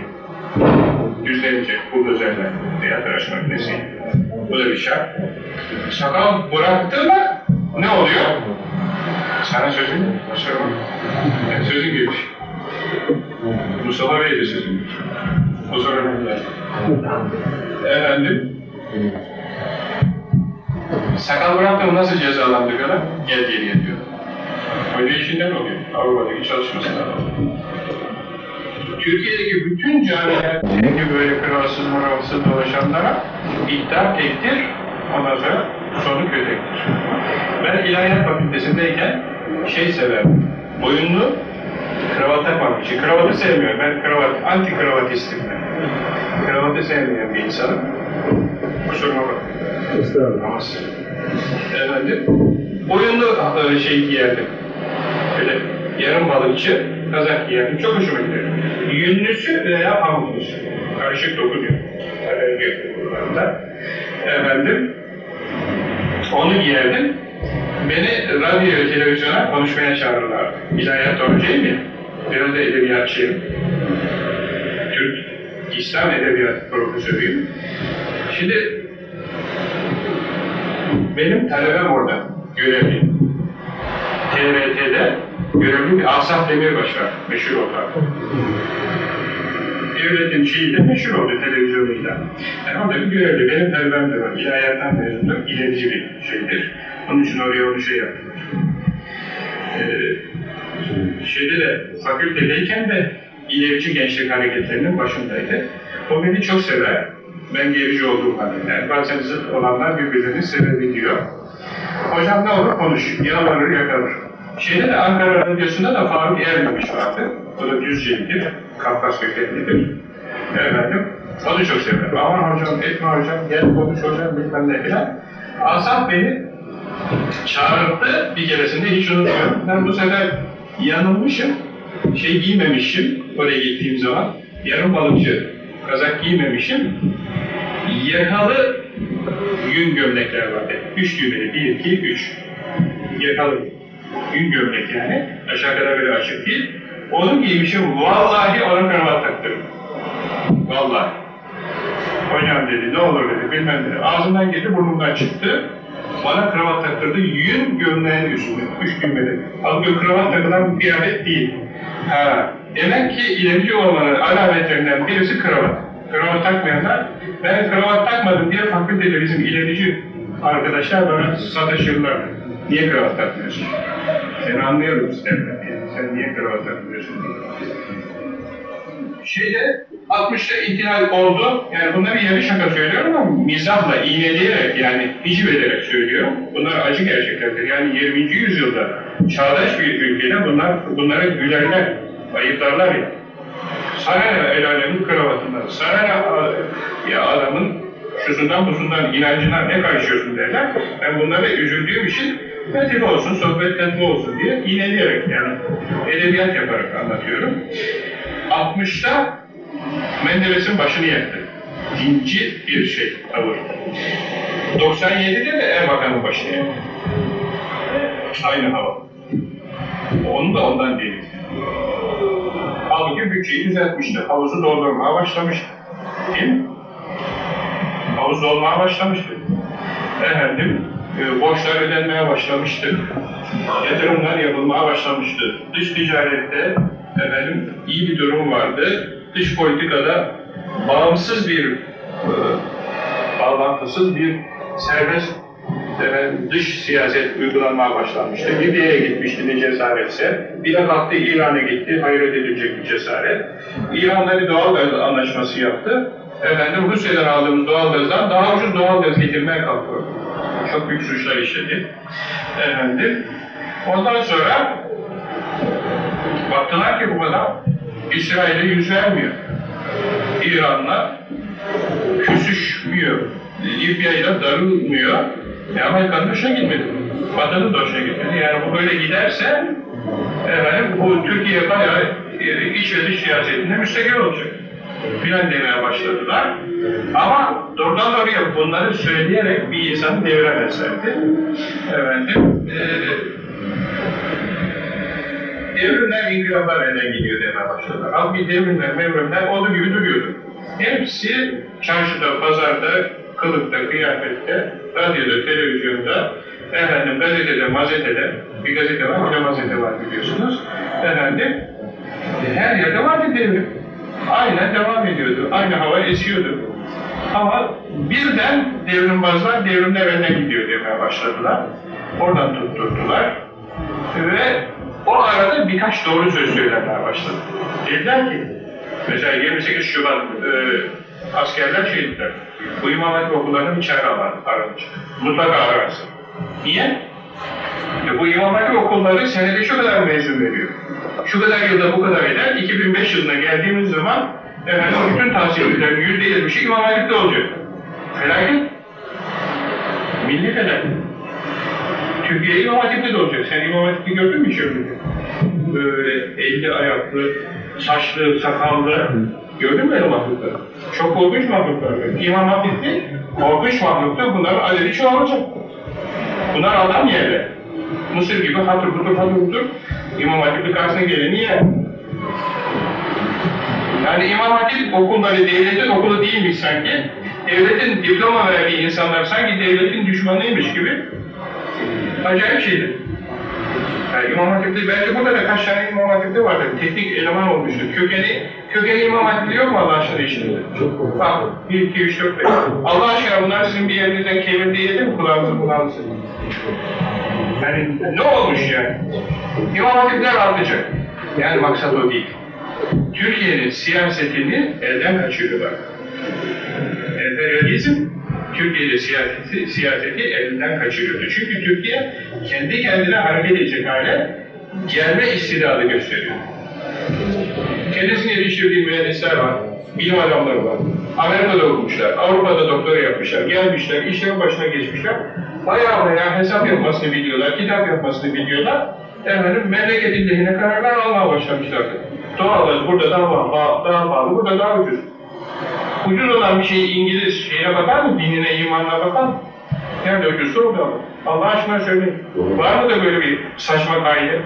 düzlenecek buldozerle veya tıraş makinesi. Bu da bir şart. Sakal bıraktı mı ne oluyor? Sana? Kusura bakma. Yani sözün girmiş. Mustafa Bey de sözün girmiş. O ben Efendim? Sakal bıraktı mı nasıl cezalandık adam? Gel geriye diyor. Hoca işinden oluyor. Avrupa'daki çalışmasından oluyor. Türkiye'deki bütün camiler gibi böyle kralsız moralsız dolaşanlara iddia tektir, ondan sonra sonu kötektir. Ben İlahiyat Fakültesindeyken şey severdim, boyunlu kravat takmak için. Kravatı sevmiyorum, ben kravat, anti kravatistim ben. Kravatı sevmeyen bir insanım. Kusuruma bakmayın. Estağfurullah. Efendim, boyunlu e, şey giyerdim. Böyle yarım balıkçı kazak giyerdim. Çok hoşuma giderdi. Yünlüsü veya pamuklusu. Karışık dokunuyor. Alerji buralarda. Efendim, onu giyerdim. Beni radyo televizyona konuşmaya çağırırlardı. İlahiyat hocayım ya. Biraz da edebiyatçıyım. Türk İslam Edebiyat Profesörüyüm. Şimdi benim talebem orada, görevli. TRT'de görevli bir Asaf Demirbaş var, meşhur olarak. Devletin şeyi de meşhur oldu televizyonuyla. Yani orada bir görevli, benim talebem de var. İlahiyattan mezundur, ilerici bir şeydir. Onun için oraya onu şey yaptılar. Ee, şeyde de, fakültedeyken de ilerici gençlik hareketlerinin başındaydı. O beni çok sever. Ben gerici olduğum halde. Yani bazen zıt olanlar birbirlerini sevebiliyor. Hocam ne olur konuş, yalvarır yakarır. Şeyde de Ankara Radyosu'nda da Faruk Ermemiş vardı. O da Düzceli'dir, Kafkas kökenlidir. Efendim, o da çok sever. Aman hocam, etme hocam, gel konuş hocam, bilmem ne filan. Asaf beni çağırdı bir keresinde hiç unutmuyorum. Ben bu sefer yanılmışım, şey giymemişim oraya gittiğim zaman. Yarım balıkçı kazak giymemişim. Yakalı yün gömlekler vardı. Üç düğmeli, bir, iki, üç. Yakalı yün gömlek yani. Aşağı kadar böyle açık değil. Onu giymişim, vallahi ona kravat taktırdım. Vallahi. Hocam dedi, ne olur dedi, bilmem dedi. Ağzından girdi, burnumdan çıktı. Bana kravat taktırdı, yün gömleğin üstünde, üç düğmeli. Halbuki kravat takılan bir adet değil. Ha, demek ki ilerici olmanın alametlerinden birisi kravat. Kravat takmayanlar, ben kravat takmadım diye fakültede bizim ilerici arkadaşlar bana sataşırlar. Niye kravat takmıyorsun? Seni anlıyorum derler. Sen niye kravat takmıyorsun diye şeyde 60'ta ihtilal oldu. Yani bunları yarı şaka söylüyorum ama mizahla, iğneleyerek yani hiciv ederek söylüyorum. Bunlar acı gerçeklerdir. Yani 20. yüzyılda çağdaş bir ülkede bunlar bunlara gülerler, ayıplarlar ya. Sana ne el alemin kravatından, sana ya adamın şusundan busundan, inancına ne karışıyorsun derler. Ben bunlara üzüldüğüm için latife olsun, sohbet latife olsun diye iğneleyerek yani edebiyat yaparak anlatıyorum. 60'ta Menderes'in başını yaktı. Dinci bir şey, tavır. 97'de de Erbakan'ın başını yaktı. Aynı hava. Onu da ondan değil. Halbuki bütçeyi düzeltmişti. Havuzu doldurmaya başlamıştı. Değil mi? Havuz dolmaya başlamıştı. Efendim, e, borçlar ödenmeye başlamıştı. Yatırımlar yapılmaya başlamıştı. Dış ticarette efendim iyi bir durum vardı. Dış politikada bağımsız bir e, bağlantısız bir serbest efendim, dış siyaset uygulanmaya başlanmıştı. Libya'ya gitmişti ne cesaretse. Bir de kalktı İran'a gitti. Hayret edilecek bir cesaret. İran'da bir doğal anlaşması yaptı. Efendim Rusya'dan aldığımız doğal gazdan daha ucuz doğal gaz getirmeye kalkıyor. Çok büyük suçlar işledi. Efendim. Ondan sonra baktılar ki bu adam İsrail'e yüz vermiyor. İran'la küsüşmüyor. Libya'yla darılmıyor. E Amerika'nın hoşuna gitmedi. Batı'nın da hoşuna gitmedi. Yani bu böyle giderse efendim, bu Türkiye bayağı e, iç ve dış siyasetinde müstakil olacak. Filan demeye başladılar. Ama doğrudan doğruya bunları söyleyerek bir insanı deviremezlerdi. Efendim, e, devrimler, inkılaplar elden gidiyor demeye başladılar. Halbuki devrimler, mevrimler olduğu gibi duruyordu. Hepsi çarşıda, pazarda, kılıkta, kıyafette, radyoda, televizyonda, efendim gazetede, mazetede, bir gazete var, bir de mazete var biliyorsunuz. Efendim, her yerde vardı devrim. Aynen devam ediyordu. Aynı hava esiyordu. Ama birden devrimbazlar devrimler elden gidiyor demeye başladılar. Oradan tutturdular. Ve o arada birkaç doğru söz söylemeye başladı. Dediler ki, mesela 28 Şubat e, askerler şey dediler, bu İmam Hatip okullarını içeri alan, aranacak. Mutlaka ararsın. Niye? E, bu İmam Hatip okulları senede şu kadar mezun veriyor. Şu kadar yılda bu kadar eder. 2005 yılına geldiğimiz zaman efendim, bütün tahsilcilerin yüzde yetmişi İmam Hatip'te olacak. Felaket. Milli felaket. Türkiye İmam Hatip'te de olacak. Sen İmam Hatip'i gördün mü hiç ömründe? Böyle elli ayaklı, saçlı, sakallı. Gördün mü öyle mahlukları? Çok korkunç mahluklar. İmam Hatip'te korkunç mahluklar. Bunların adedi çoğalacak. Bunlar adam yerler. Mısır gibi hatır budur hatır budur. İmam Hatip'in karşısına geleni yer. Yani İmam Hatip okulları devletin okulu değilmiş sanki. Devletin diploma verdiği insanlar sanki devletin düşmanıymış gibi acayip şeydi. Yani İmam Hatip'te belki burada da kaç tane İmam Hatip'te vardır. Teknik eleman olmuştur. Kökeni, kökeni İmam Hatip'te yok mu Allah aşkına içinde? Çok Bak, 1, 2, 3, 4, 5. Allah aşkına bunlar sizin bir yerinizden kemirde yedi mi kulağınızı kulağınızı? Yani ne olmuş yani? İmam artacak. Yani maksat o değil. Türkiye'nin siyasetini elden kaçırıyorlar. Emperyalizm Türkiye'de siyaseti, siyaseti elinden kaçırıyordu. Çünkü Türkiye kendi kendine hareket edecek hale gelme istidadı gösteriyor. Kendisini yetiştirdiği mühendisler var, bilim adamları var. Amerika'da okumuşlar, Avrupa'da doktora yapmışlar, gelmişler, işlerin başına geçmişler. Bayağı bayağı hesap yapmasını biliyorlar, kitap yapmasını biliyorlar. Efendim memleketin lehine kararlar almaya başlamışlardı. Doğalgaz burada daha pahalı, daha pahalı, burada daha ucuz. Ucuz olan bir şey İngiliz şeye bakar mı? Dinine, imanına bakar mı? Nerede ucuzsa orada alır. Allah aşkına söyleyin. Var mı da böyle bir saçma kaide?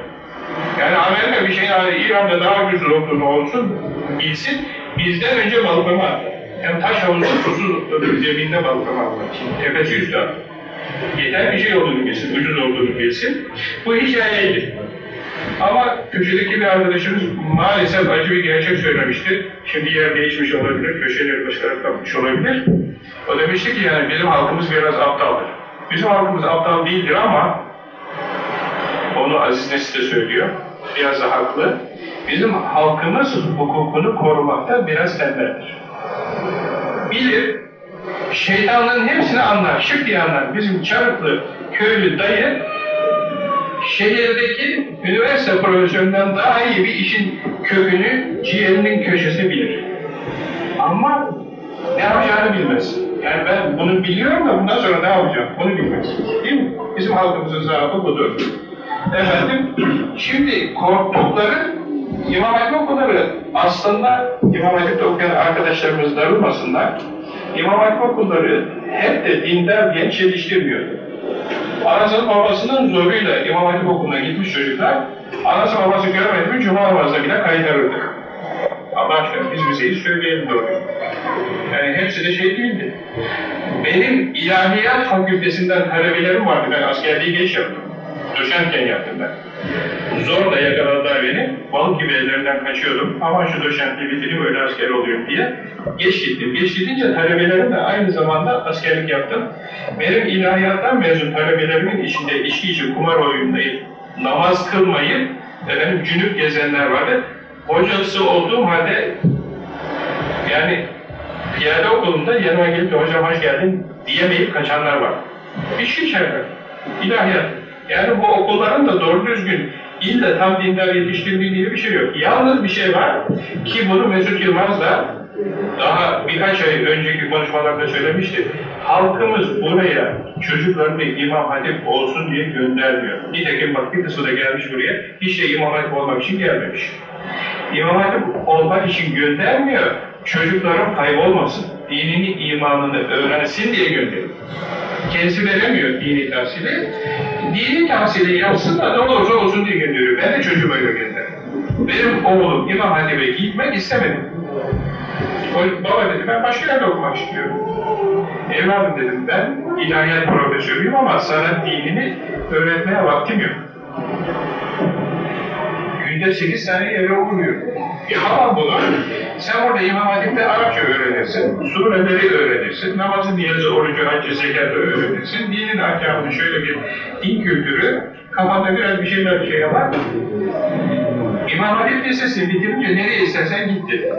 Yani Amerika bir şeyin İran'da daha ucuz olduğunu olsun, bilsin, bizden önce balıklama. Hem taş havuzu susuz zeminde balıklama atmak için. Tepesi üstü atar. Yeter bir şey olduğunu bilsin, ucuz olduğunu bilsin. Bu hikayeydi. Ama köşedeki bir arkadaşımız maalesef acı bir gerçek söylemişti. Şimdi yer değişmiş olabilir, köşeleri başkaları kapmış olabilir. O demişti ki yani bizim halkımız biraz aptaldır. Bizim halkımız aptal değildir ama onu Aziz Nesin de söylüyor. Biraz da haklı. Bizim halkımız hukukunu korumakta biraz tembeldir. Bilir, şeytanların hepsini anlar, diye anlar. Bizim çarıklı, köylü dayı şehirdeki üniversite profesöründen daha iyi bir işin kökünü, ciğerinin köşesi bilir. Ama ne yapacağını bilmez. Yani ben bunu biliyorum da bundan sonra ne yapacağım onu bilmez. Değil mi? Bizim halkımızın zaafı budur. Efendim, şimdi korktukları İmam Hatip okulları aslında İmam Hatip'te okuyan arkadaşlarımız darılmasınlar. İmam Hatip okulları hep de dindar genç yetiştirmiyor. Anasının babasının zoruyla İmam Hatip okuluna gitmiş çocuklar, anası babası görmedi mi cuma namazına bile kaytarırdık. Allah aşkına biz bizeyi söyleyelim doğru. Yani hepsi de şey değildi. Benim ilahiyat fakültesinden talebelerim vardı. Ben askerliği geç yaptım. Doşentken yaptım ben. Zor da yakaladılar beni. Balık gibi ellerinden kaçıyordum. Ama şu doşentliği bitireyim öyle asker olayım diye. Geç gittim. Geç gidince talebelerim de aynı zamanda askerlik yaptım. Benim ilahiyattan mezun talebelerimin içinde içki içi kumar oyunlayıp, namaz kılmayıp, efendim cünüp gezenler vardı. Hocası olduğum halde yani piyade okulunda yanıma gelip de hocam hoş geldin diyemeyip kaçanlar var. İçki şerefe, ilahiyat. Yani bu okulların da doğru düzgün illa tam dindar yetiştirdiği diye bir şey yok. Yalnız bir şey var ki bunu Mesut Yılmaz da daha birkaç ay önceki konuşmalarda söylemişti. Halkımız buraya çocuklarını İmam Hatip olsun diye göndermiyor. Nitekim bak bir kısmı da gelmiş buraya, hiç de İmam Hatip olmak için gelmemiş. İmam Hatip olmak için göndermiyor, çocukların kaybolmasın, dinini, imanını öğrensin diye gönderiyor. Kendisi veremiyor dini tahsili. Dini tahsili yapsın da ne olursa olsun diye gönderiyor. Ben de çocuğumu öyle gönderdim. Benim oğlum İmam Hatip'e gitmek istemedi. O, baba dedi ben başka yerde okumak istiyorum. Evladım dedim ben ilahiyat profesörüyüm ama sana dinini öğretmeye vaktim yok. Günde sekiz tane eve okuyor. Yapamam bunu. Sen orada İmam Hatip'te Arapça öğrenirsin, sureleri öğrenirsin, namazı, niyazı, orucu, haccı, zekatı öğrenirsin, dinin ahkamını şöyle bir din kültürü, kafanda biraz bir şeyler bir şey yapar. İmam Hatip Lisesi'ni bitirince nereye istersen gitti.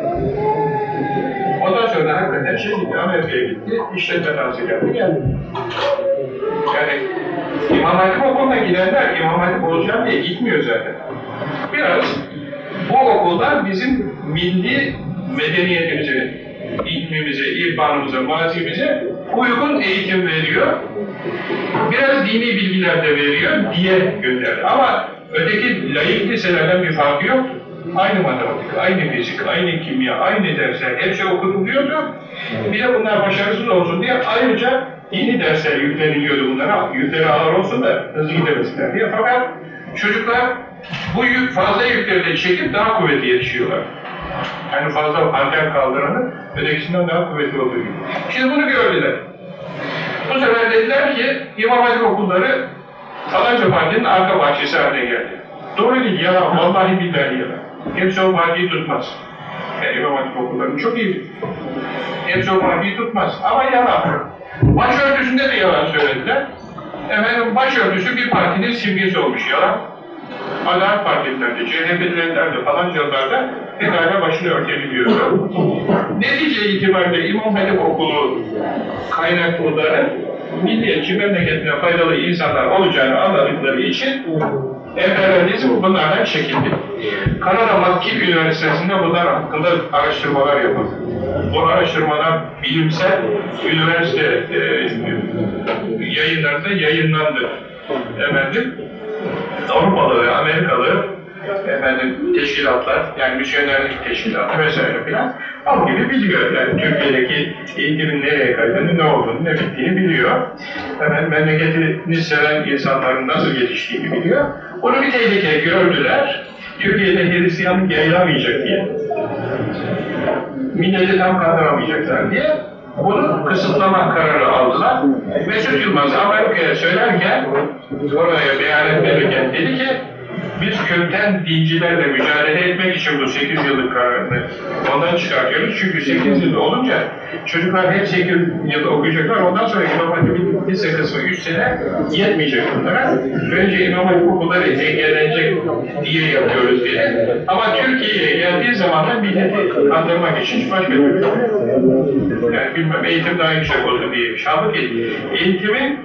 Ondan sonra hakikaten şey gitti, Amerika'ya gitti, işletme tahsilatı geldi. Yani İmam Hatip okuluna gidenler İmam Hatip olacağım diye gitmiyor zaten. Biraz bu okullar bizim milli medeniyetimize, ilmimize, irfanımıza, mazimize uygun eğitim veriyor. Biraz dini bilgiler de veriyor diye gönder. Ama öteki layık liselerden bir farkı yok. Aynı matematik, aynı fizik, aynı kimya, aynı dersler hepsi okutuluyordu. Bir de bunlar başarısız olsun diye ayrıca dini dersler yükleniliyordu bunlara. Yükleri ağır olsun da hızlı gidemesinler diye. Fakat çocuklar bu yük, fazla yükleri de çekip daha kuvvetli yetişiyorlar. Yani fazla anten kaldıranın ötekisinden daha kuvvetli olduğu gibi. Şimdi bunu gördüler. Bu sefer dediler ki İmam Hatip okulları falanca partinin arka bahçesi haline geldi. Doğru değil ya, vallahi billahi ya. Hepsi o partiyi tutmaz. Yani İmam Hatip okulları çok iyi. Hepsi o partiyi tutmaz. Ama yalan. Başörtüsünde de yalan söylediler. Efendim başörtüsü bir partinin simgesi olmuş yalan. Adalet Partililerde, CHP'lilerde falan yıllarda pekala başını örtebiliyordu. Netice itibariyle İmam Hatip Okulu kaynaklıları milliyetçi memleketine faydalı insanlar olacağını anladıkları için emperyalizm bunlardan çekildi. Kanada McGill Üniversitesi'nde bunlar hakkında araştırmalar yapıldı. Bu araştırmalar bilimsel üniversite e, yayınlarında yayınlandı. Efendim, Avrupalı Amerikalı efendim, teşkilatlar, yani misyonerlik teşkilatı vesaire filan al gibi biliyor. Yani Türkiye'deki eğitimin nereye kaydığını, ne olduğunu, ne bittiğini biliyor. Efendim, memleketini seven insanların nasıl yetiştiğini biliyor. Bunu bir tehlike gördüler. Türkiye'de Hristiyanlık yayılamayacak diye. Milleti tam kaldıramayacaklar diye bunu kısıtlama kararı aldılar. Mesut Yılmaz Amerika'ya söylerken, oraya beyan verirken dedi ki, biz kökten dincilerle mücadele etmek için bu 8 yıllık kararını ondan çıkartıyoruz. Çünkü 8 yıl olunca çocuklar hep 8 yıl okuyacaklar. Ondan sonra İmam Hatip'in lise kısmı 3 sene yetmeyecek bunlara. Önce İmam Hatip okulları engellenecek diye yapıyoruz diye. Ama Türkiye'ye geldiği zaman da milleti kandırmak için başka bir yani bilmem eğitim daha yüksek oldu diye. Halbuki eğitimin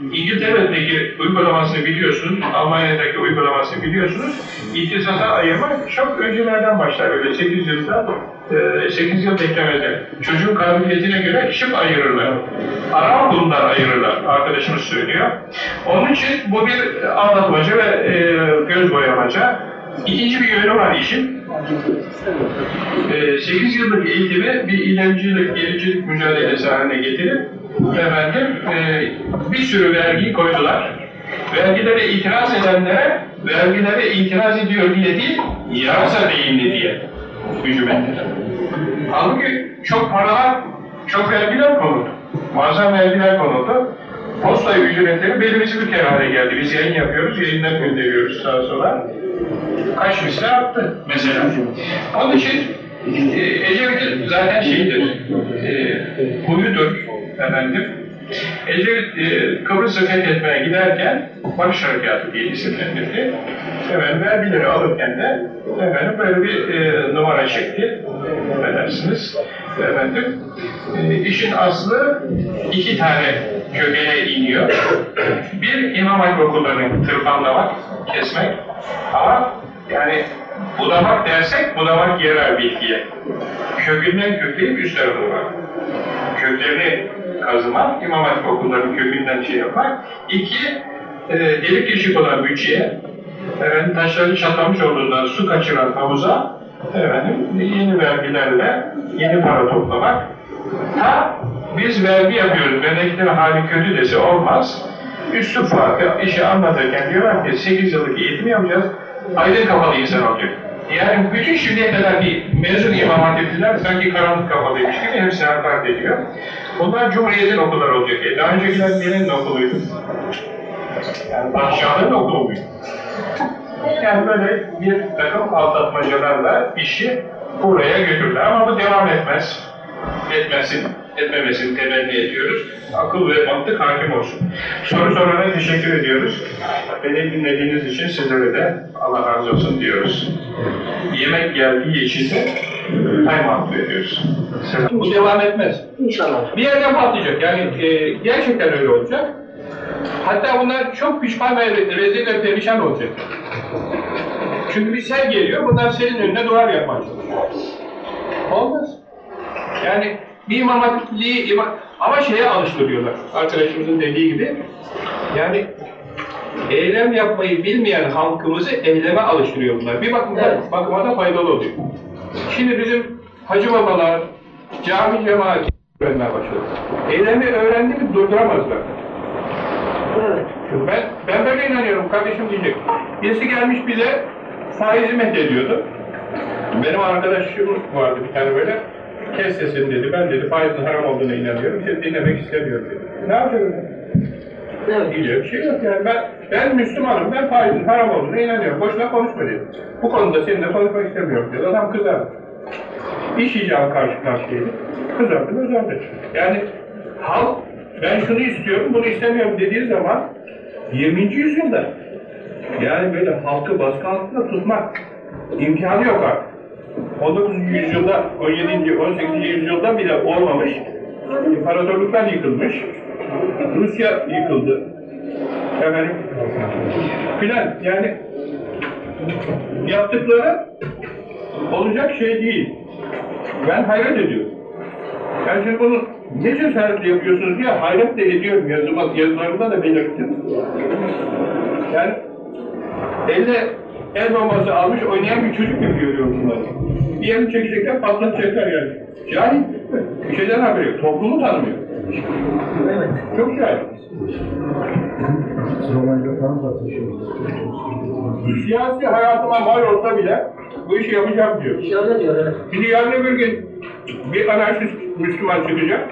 İngiltere'deki uygulamasını biliyorsunuz, Almanya'daki uygulamasını biliyorsunuz. İhtisasa ayırmak çok öncelerden başlar. Öyle 8 yılda, 8 yıl beklemeden. Çocuğun kabiliyetine göre şıp ayırırlar. Ara bundan ayırırlar, arkadaşımız söylüyor. Onun için bu bir anlatmaca ve e, göz boyamaca. İkinci bir yönü var işin. 8 yıllık eğitimi bir ilericilik, gericilik mücadelesi haline getirip efendim e, bir sürü vergi koydular. Vergilere itiraz edenlere vergilere itiraz ediyor diye değil, yarasa değindi diye hücum ettiler. Halbuki çok paralar, çok vergiler konuldu. Muazzam vergiler konuldu. Posta ücretleri belimizi bir hale geldi. Biz yayın yapıyoruz, yayınlar gönderiyoruz sağa sola. Kaç misli arttı mesela. Onun için e, zaten şeydir, e, huyudur efendim. Ecevit e, Kıbrıs'ı fethetmeye giderken Barış Harekatı diye isimlendirdi. Efendim vergileri alırken de efendim böyle bir e, numara çekti. Affedersiniz. Efendim e, işin aslı iki tane kökene iniyor. Bir imam hatip okullarını tırpanlamak, kesmek ama yani budamak dersek budamak yarar bitkiye. Kökünden kökleyip üst tarafa bak. Köklerini kazımak, imam hatip okullarının kökünden şey yapmak. İki, e, delik deşik olan bütçeye, efendim, taşları çatlamış olduğundan su kaçıran havuza, efendim, yeni vergilerle yeni para toplamak. Ha, biz vergi yapıyoruz, memleketin hali kötü dese olmaz. Üstü farkı işi anlatırken diyorlar ki 8 yıllık eğitim yapacağız, aydın kafalı insan olacak. Yani bütün şimdiye kadar bir mezun imam hatipliler sanki karanlık kafalıymış gibi hepsini hakaret ediyor. Bunlar Cumhuriyet'in okulları olacak. E, daha öncekiler nerenin okuluydu? Yani padişahların okulu muydu? Yani böyle bir takım aldatmacalarla işi buraya götürdüler. Ama bu devam etmez. Etmesin, etmemesini temenni ediyoruz. Akıl ve mantık hakim olsun. Soru sorana teşekkür ediyoruz. Beni dinlediğiniz için sizlere de Allah razı olsun diyoruz. Yemek geldiği için de time out ediyoruz. Selam. Bu devam etmez. İnşallah. Bir yerden patlayacak. Yani e, gerçekten öyle olacak. Hatta bunlar çok pişman ve rezil ve perişan olacak. Çünkü bir sel geliyor, bunlar senin önüne duvar yapmaya çalışıyor. Olmaz. Yani bir imam hatipliği, imam... ama şeye alıştırıyorlar. Arkadaşımızın dediği gibi. Yani eylem yapmayı bilmeyen halkımızı eyleme alıştırıyor bunlar. Bir bakıma, Evet. bakıma da faydalı oluyor. Şimdi bizim hacı babalar, cami cemaat öğrenmeye başladı. Eylemi öğrendi mi durduramazlar. Evet. Ben, ben böyle inanıyorum kardeşim diyecek. Birisi gelmiş bize faizi meddediyordu. Benim arkadaşım vardı bir tane böyle. Kes sesini dedi. Ben dedi faizin haram olduğuna inanıyorum. Seni dinlemek istemiyorum dedi. Ne yapacağım? Evet. Diyecek bir şey yok yani. Ben, ben Müslümanım. Ben faizin haram olduğuna inanıyorum. Boşuna konuşma dedi. Bu konuda seninle konuşmak istemiyorum dedi. Adam kızardı. İş icabı karşı karşıyaydı. Kızardı, özerdi. Yani halk ben şunu istiyorum, bunu istemiyorum dediği zaman 20. yüzyılda yani böyle halkı baskı altında tutmak imkanı yok artık. 19. yüzyılda, 17. 18. yüzyılda bile olmamış. İmparatorluklar yıkılmış. Rusya yıkıldı. Efendim, filan yani yaptıkları olacak şey değil. Ben hayret ediyorum. Ben şimdi bunu ne cesaretle yapıyorsunuz diye hayret de ediyorum yazıma, yazılarımda da belirttim. Yani elde el bombası almış oynayan bir çocuk gibi görüyorum bunları. Bir yerini çekecekler patlatacaklar yani. Cahil. Bir şeyden haberi yok. Toplumu tanımıyor. Evet. Çok cahil. Siyasi hayatıma mal olsa bile bu işi yapacağım diyor. Öyle diyor evet. Şimdi yarın öbür gün bir anarşist Müslüman çıkacak.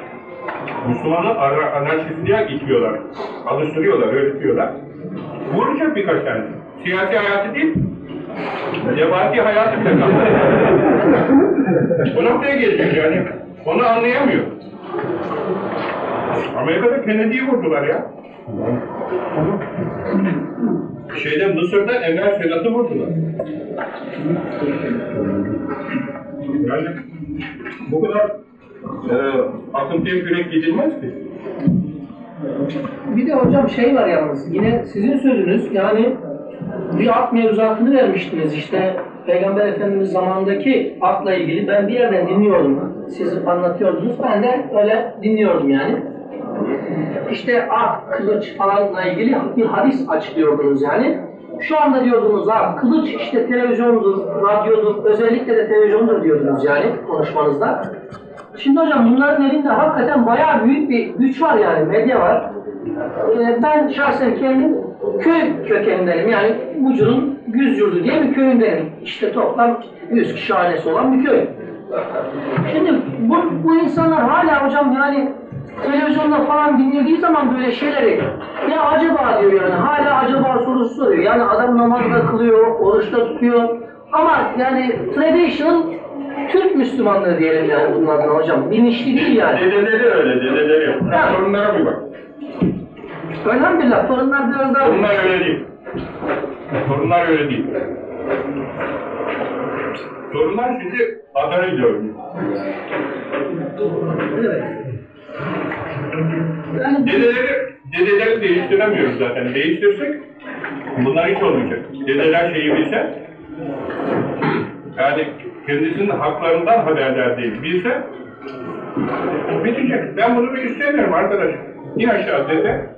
Müslümanı ana- anarşist diye itmiyorlar. Alıştırıyorlar, öğretiyorlar. Vuracak birkaç tane. Siyasi hayatı değil, cemaati hayatı bile kalmadı. [LAUGHS] Bu noktaya gelecek yani. Onu anlayamıyor. Amerika'da Kennedy'yi vurdular ya. Şeyde Mısır'da Enver Sedat'ı vurdular. Yani bu kadar e, akıntıya yürek gidilmez ki. Bir de hocam şey var yalnız, yine sizin sözünüz yani bir at mevzuatını vermiştiniz işte Peygamber Efendimiz zamanındaki atla ilgili ben bir yerden dinliyordum. Siz anlatıyordunuz, ben de öyle dinliyordum yani. İşte at, kılıç falanla ilgili bir hadis açıklıyordunuz yani. Şu anda diyordunuz ha kılıç işte televizyondur, radyodur, özellikle de televizyondur diyordunuz yani konuşmanızda. Şimdi hocam bunların elinde hakikaten bayağı büyük bir güç var yani medya var. Ee, ben şahsen kendim köy kökenlindenim yani Bucur'un Güzyurdu diye bir köyündenim. İşte toplam 100 kişi ailesi olan bir köy. Şimdi bu, bu insanlar hala hocam yani televizyonda falan dinlediği zaman böyle şeyleri ya acaba diyor yani hala acaba sorusu soruyor. Yani adam namazda kılıyor, oruçta tutuyor ama yani traditional Türk Müslümanlığı diyelim yani bunun adına hocam. Bilinçli değil yani. Dedeleri öyle, dedeleri. Ha. Sorunlara bir bak. Elhamdülillah torunlar biraz daha... Sorunlar öyle değil. Sorunlar öyle değil. Sorunlar şimdi Adana'yla oynuyor. Evet. Yani Dedeleri, dedeleri değiştiremiyoruz zaten. Değiştirsek bunlar hiç olmayacak. Dedeler şeyi bilse, yani kendisinin haklarından haberdar değil. Bilse, bitecek. Ben bunu istemiyorum arkadaş. İn aşağı dese,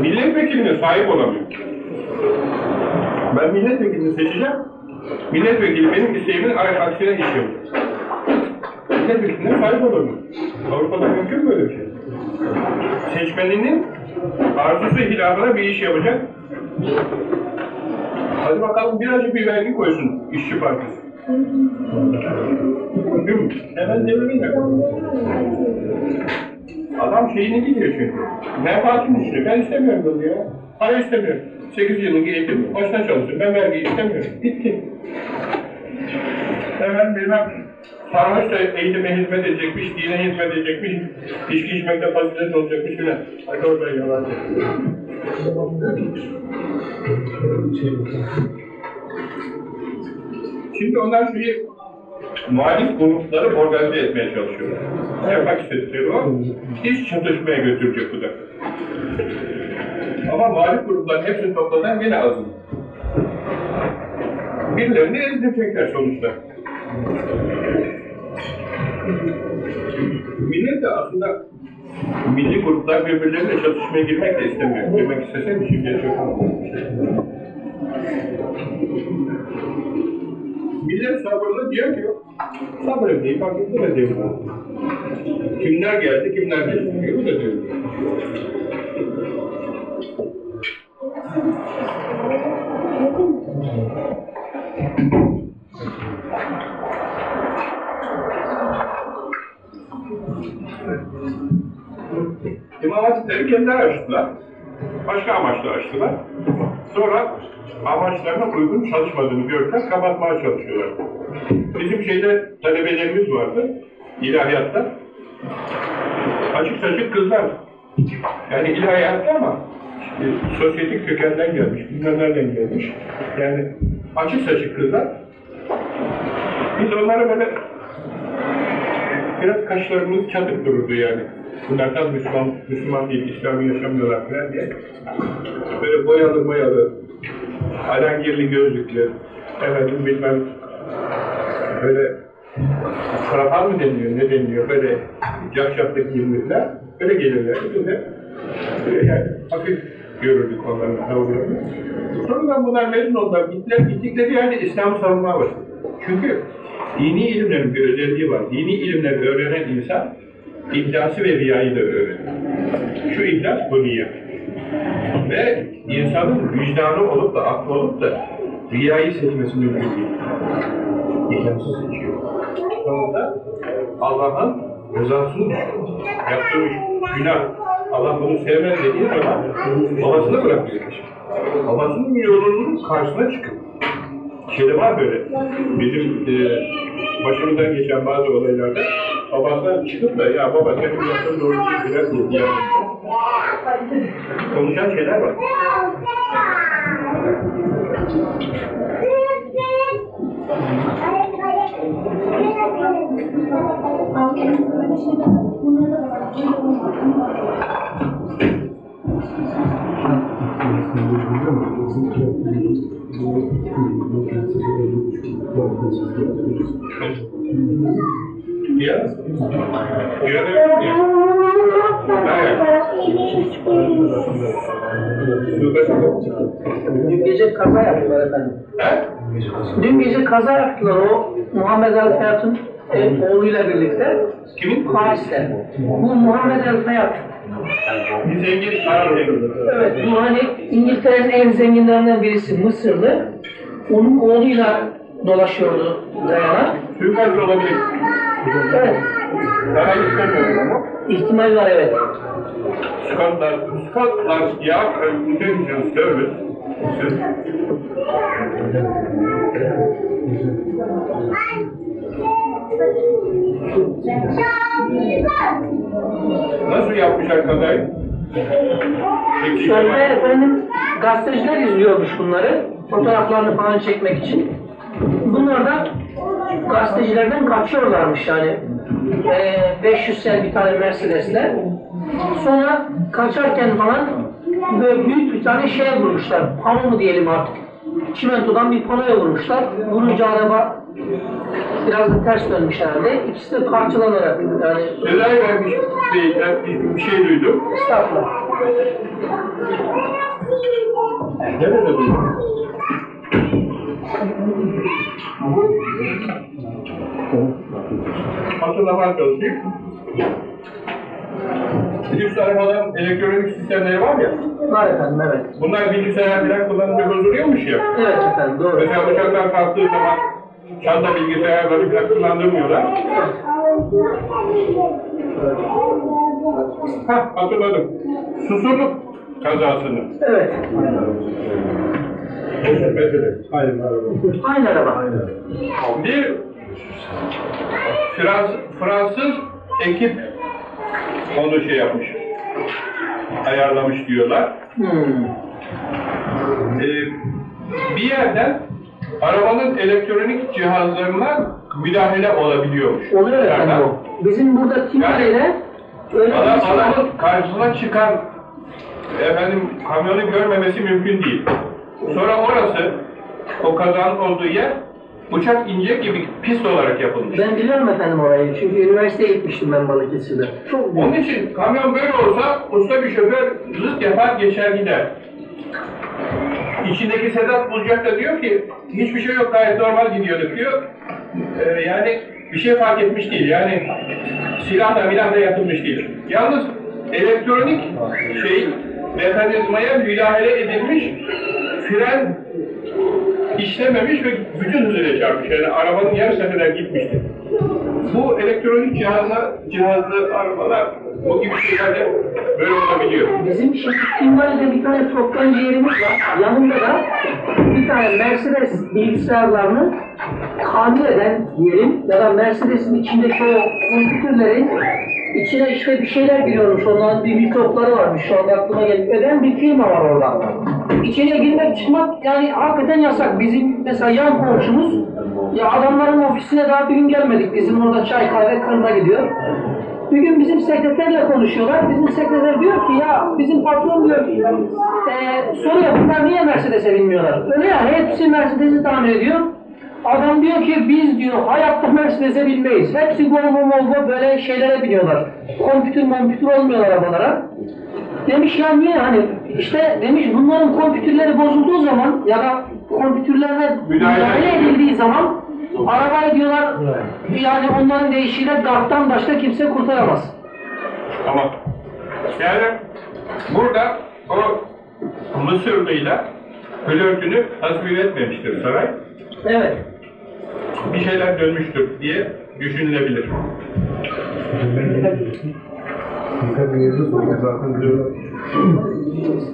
milletvekiline sahip olamıyor. Ben milletvekilini seçeceğim. Milletvekili benim isteğimin aksine iş yapıyor. Milletvekiline sahip olamıyor. Avrupa'da mümkün mü böyle bir şey? seçmeninin arzusu hilafına bir iş yapacak. Hadi bakalım birazcık bir vergi koysun işçi partisi. Hemen devrilecek. Adam şeyini biliyor çünkü. Menfaatini düşünüyor. Ben istemiyorum bunu ya. Para istemiyorum. 8 yıllık eğitim, baştan çalışıyorum. Ben vergi istemiyorum. Bitti. Hemen bilmem sarhoş da eğitime hizmet edecekmiş, dine hizmet edecekmiş, içki içmekte fazilet olacakmış filan. Hadi oradan yalancı. Şimdi onlar şeyi muhalif grupları organize etmeye çalışıyorlar. Yapmak istedikleri o, iş çatışmaya götürecek bu da. Ama muhalif grupların hepsini toplasan gene azın. Birilerini ezdirecekler sonuçta. Millet de aslında milli gruplar birbirleriyle çatışmaya girmek de istemiyor. Girmek isteseydi şimdiye çok Millet sabırlı diyor ki sabredeyim, bakın da diyor. Kimler geldi, kimler geçti bu da diyor. İmam Hatipleri kendileri açtılar. Başka amaçla açtılar. Sonra amaçlarına uygun çalışmadığını gördüler, kapatmaya çalışıyorlar. Bizim şeyde talebelerimiz vardı, ilahiyatta. Açık saçık kızlar. Yani ilahiyatta ama işte, sosyetik kökenden gelmiş, bilmem gelmiş. Yani açık saçık kızlar. Biz onlara böyle biraz kaşlarımız çatık dururdu yani. Bunlar tam Müslüman, Müslüman değil, İslam'ı yaşamıyorlar falan diye. Böyle boyalı boyalı, alengirli gözlüklü, efendim bilmem, böyle frapan mı deniliyor, ne deniliyor, böyle cafcaflı giyimliler, böyle gelirler. Biz de yani hafif görürdük onların tavırlarını. Sonradan bunlar mezun oldular, gittiler, gittikleri yerde İslam'ı savunmaya başladı. Çünkü dini ilimlerin bir özelliği var. Dini ilimleri öğrenen insan, ihlası ve riyayı da öğrenir. Şu ihlas, bu niyet. Ve insanın vicdanı olup da, aklı olup da riyayı seçmesi mümkün değil. İhlası seçiyor. Sonunda Allah'ın rızasını. Yaptığı günah, Allah bunu sevmez dediği zaman babasını bırakıyor. Babasının yolunun karşısına çıkıyor. Şeyde var böyle, bizim e, başımızdan geçen bazı olaylarda babasından çıkıp da ya baba senin yaptığın doğru değil filan diye diyen konuşan şeyler var. Ya, görebiliyor muyum? dün gece kaza yaptılar efendim. He? Dün gece kaza yaptılar o Muhammed El Feyat'ın e, oğluyla birlikte. Kimin? Paris'te. Bu Muhammed El Feyat. Bir zengin. Evet, bu hani İngiltere'nin en zenginlerinden birisi Mısırlı. Onun oğluyla dolaşıyordu dayanak. Suikast olabilir. Evet, istemiyorum ama. ihtimal var evet. Scotland, Scotland Yard Intelligence Service nasıl yapmışlar kazayı? Şöyle efendim gazeteciler izliyormuş bunları. Fotoğraflarını falan çekmek için. Bunlar da gazetecilerden kaçıyorlarmış yani. Ee, 500 sel bir tane Mercedes'le. Sonra kaçarken falan böyle büyük bir tane şey vurmuşlar. Pano mu diyelim artık. Çimentodan bir panoya vurmuşlar. Vurunca araba biraz da ters dönmüş herhalde. İkisi de parçalanarak yani Sezai vermiş beyler bir, bir şey duydum. estağfurullah. Nerede duydum? Hatırlamaya çalışayım. Lüks arabaların elektronik sistemleri var ya, Var efendim evet. bunlar bilgisayar falan kullanınca bozuluyormuş ya. Evet efendim doğru. Mesela uçaktan kalktığı zaman çanta bilgisayarları falan kullandırmıyorlar. Hah hatırladım. Susurluk kazasını. Evet. Mesela. Aynı araba. Bir Frans, Fransız ekip onu şey yapmış, ayarlamış diyorlar. Hmm. Ee, bir yerden arabanın elektronik cihazlarına müdahale olabiliyormuş. Oluyor efendim o. Bizim burada Timbale'de öyle Adam, bir şey var. adamın karşısına çıkan efendim kamyonu görmemesi mümkün değil. Sonra orası, o kazanın olduğu yer uçak inecek gibi pist olarak yapılmış. Ben biliyorum efendim orayı. Çünkü üniversiteye gitmiştim ben Balıkesir'de. Çok Onun için kamyon böyle olsa usta bir şoför zıt yapar geçer gider. İçindeki Sedat Bulacak da diyor ki hiçbir şey yok gayet normal gidiyordu diyor. Ee, yani bir şey fark etmiş değil yani silahla milahla yapılmış değil. Yalnız elektronik şey mekanizmaya müdahale edilmiş fren işlememiş ve bütün hızıyla çarpmış. Yani arabanın yarısına kadar gitmişti. Bu elektronik cihazlar, cihazlı arabalar o gibi şeylerde böyle olabiliyor. Bizim şimdi Timbale'de bir tane toptancı yerimiz var. Yanında da bir tane Mercedes bilgisayarlarını tamir eden yerim ya da Mercedes'in içindeki o kompütürlerin içine işte bir şeyler giriyormuş. Onların bir mikropları varmış. Şu anda aklıma gelip eden bir firma var orada. İçine girmek çıkmak yani hakikaten yasak. Bizim mesela yan komşumuz ya adamların ofisine daha bir gün gelmedik. Bizim orada çay kahve kırına gidiyor. Bir gün bizim sekreterle konuşuyorlar. Bizim sekreter diyor ki ya bizim patron diyor ki e, soruyor bunlar niye Mercedes'e binmiyorlar? Öyle ya hepsi Mercedes'i tamir ediyor. Adam diyor ki biz diyor hayatta Mercedes'e binmeyiz. Hepsi Volvo Volvo böyle şeylere biniyorlar. Kompütür kompütür olmuyor arabalara. Demiş ya niye hani işte demiş bunların kompütürleri bozulduğu zaman ya da kompütürlerine Müdahale edildiği zaman arabayı diyorlar yani onların değişiyle GART'tan başka kimse kurtaramaz. Tamam. Yani burada o Mısırlıyla flörtünü tasvir etmemiştir saray. Evet. Bir şeyler dönmüştür diye düşünülebilir. Birkaç mevzu sonra zaten.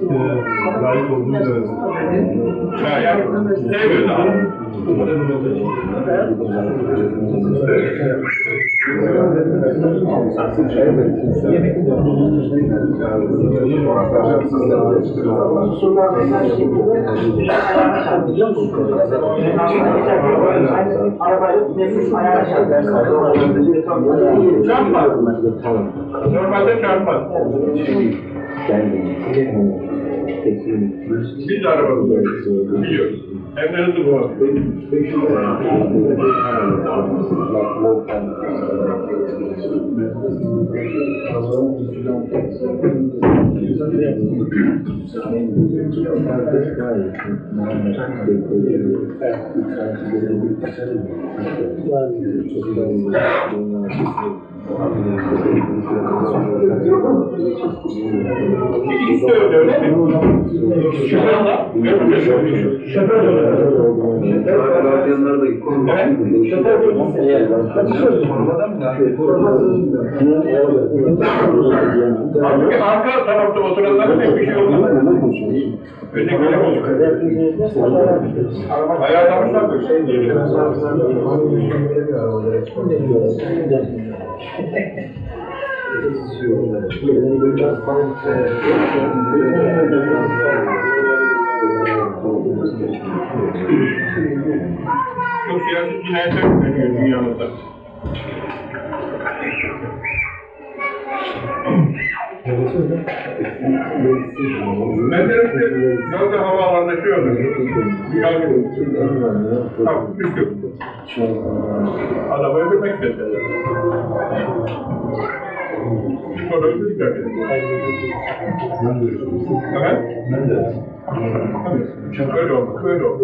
Eee, layık olduğunu söyledim. Ha, yani sevmiyor daha. Çarpmaz. Normalde çarpmaz. Biz de arabamız öyle. Biliyoruz. Hem de hızlı bu. İkisi de öyle öyle mi? Şoför da. Şoför de öyle. Gardiyanlar da gitti. Evet. Halbuki arka tarafta oturanların pek bir şey olmaz. Öndekiler bozuk. Ayarlamışlar böyle şey diye. Çok siyasi cinayetler dönüyor dünyamızda. Gölge Havaalanı'ndaki yolda. Tamam, üstü. Adamı öldürmek istediler. Sonra öldürdüler beni. Evet. Tabii. Öyle oldu, öyle oldu.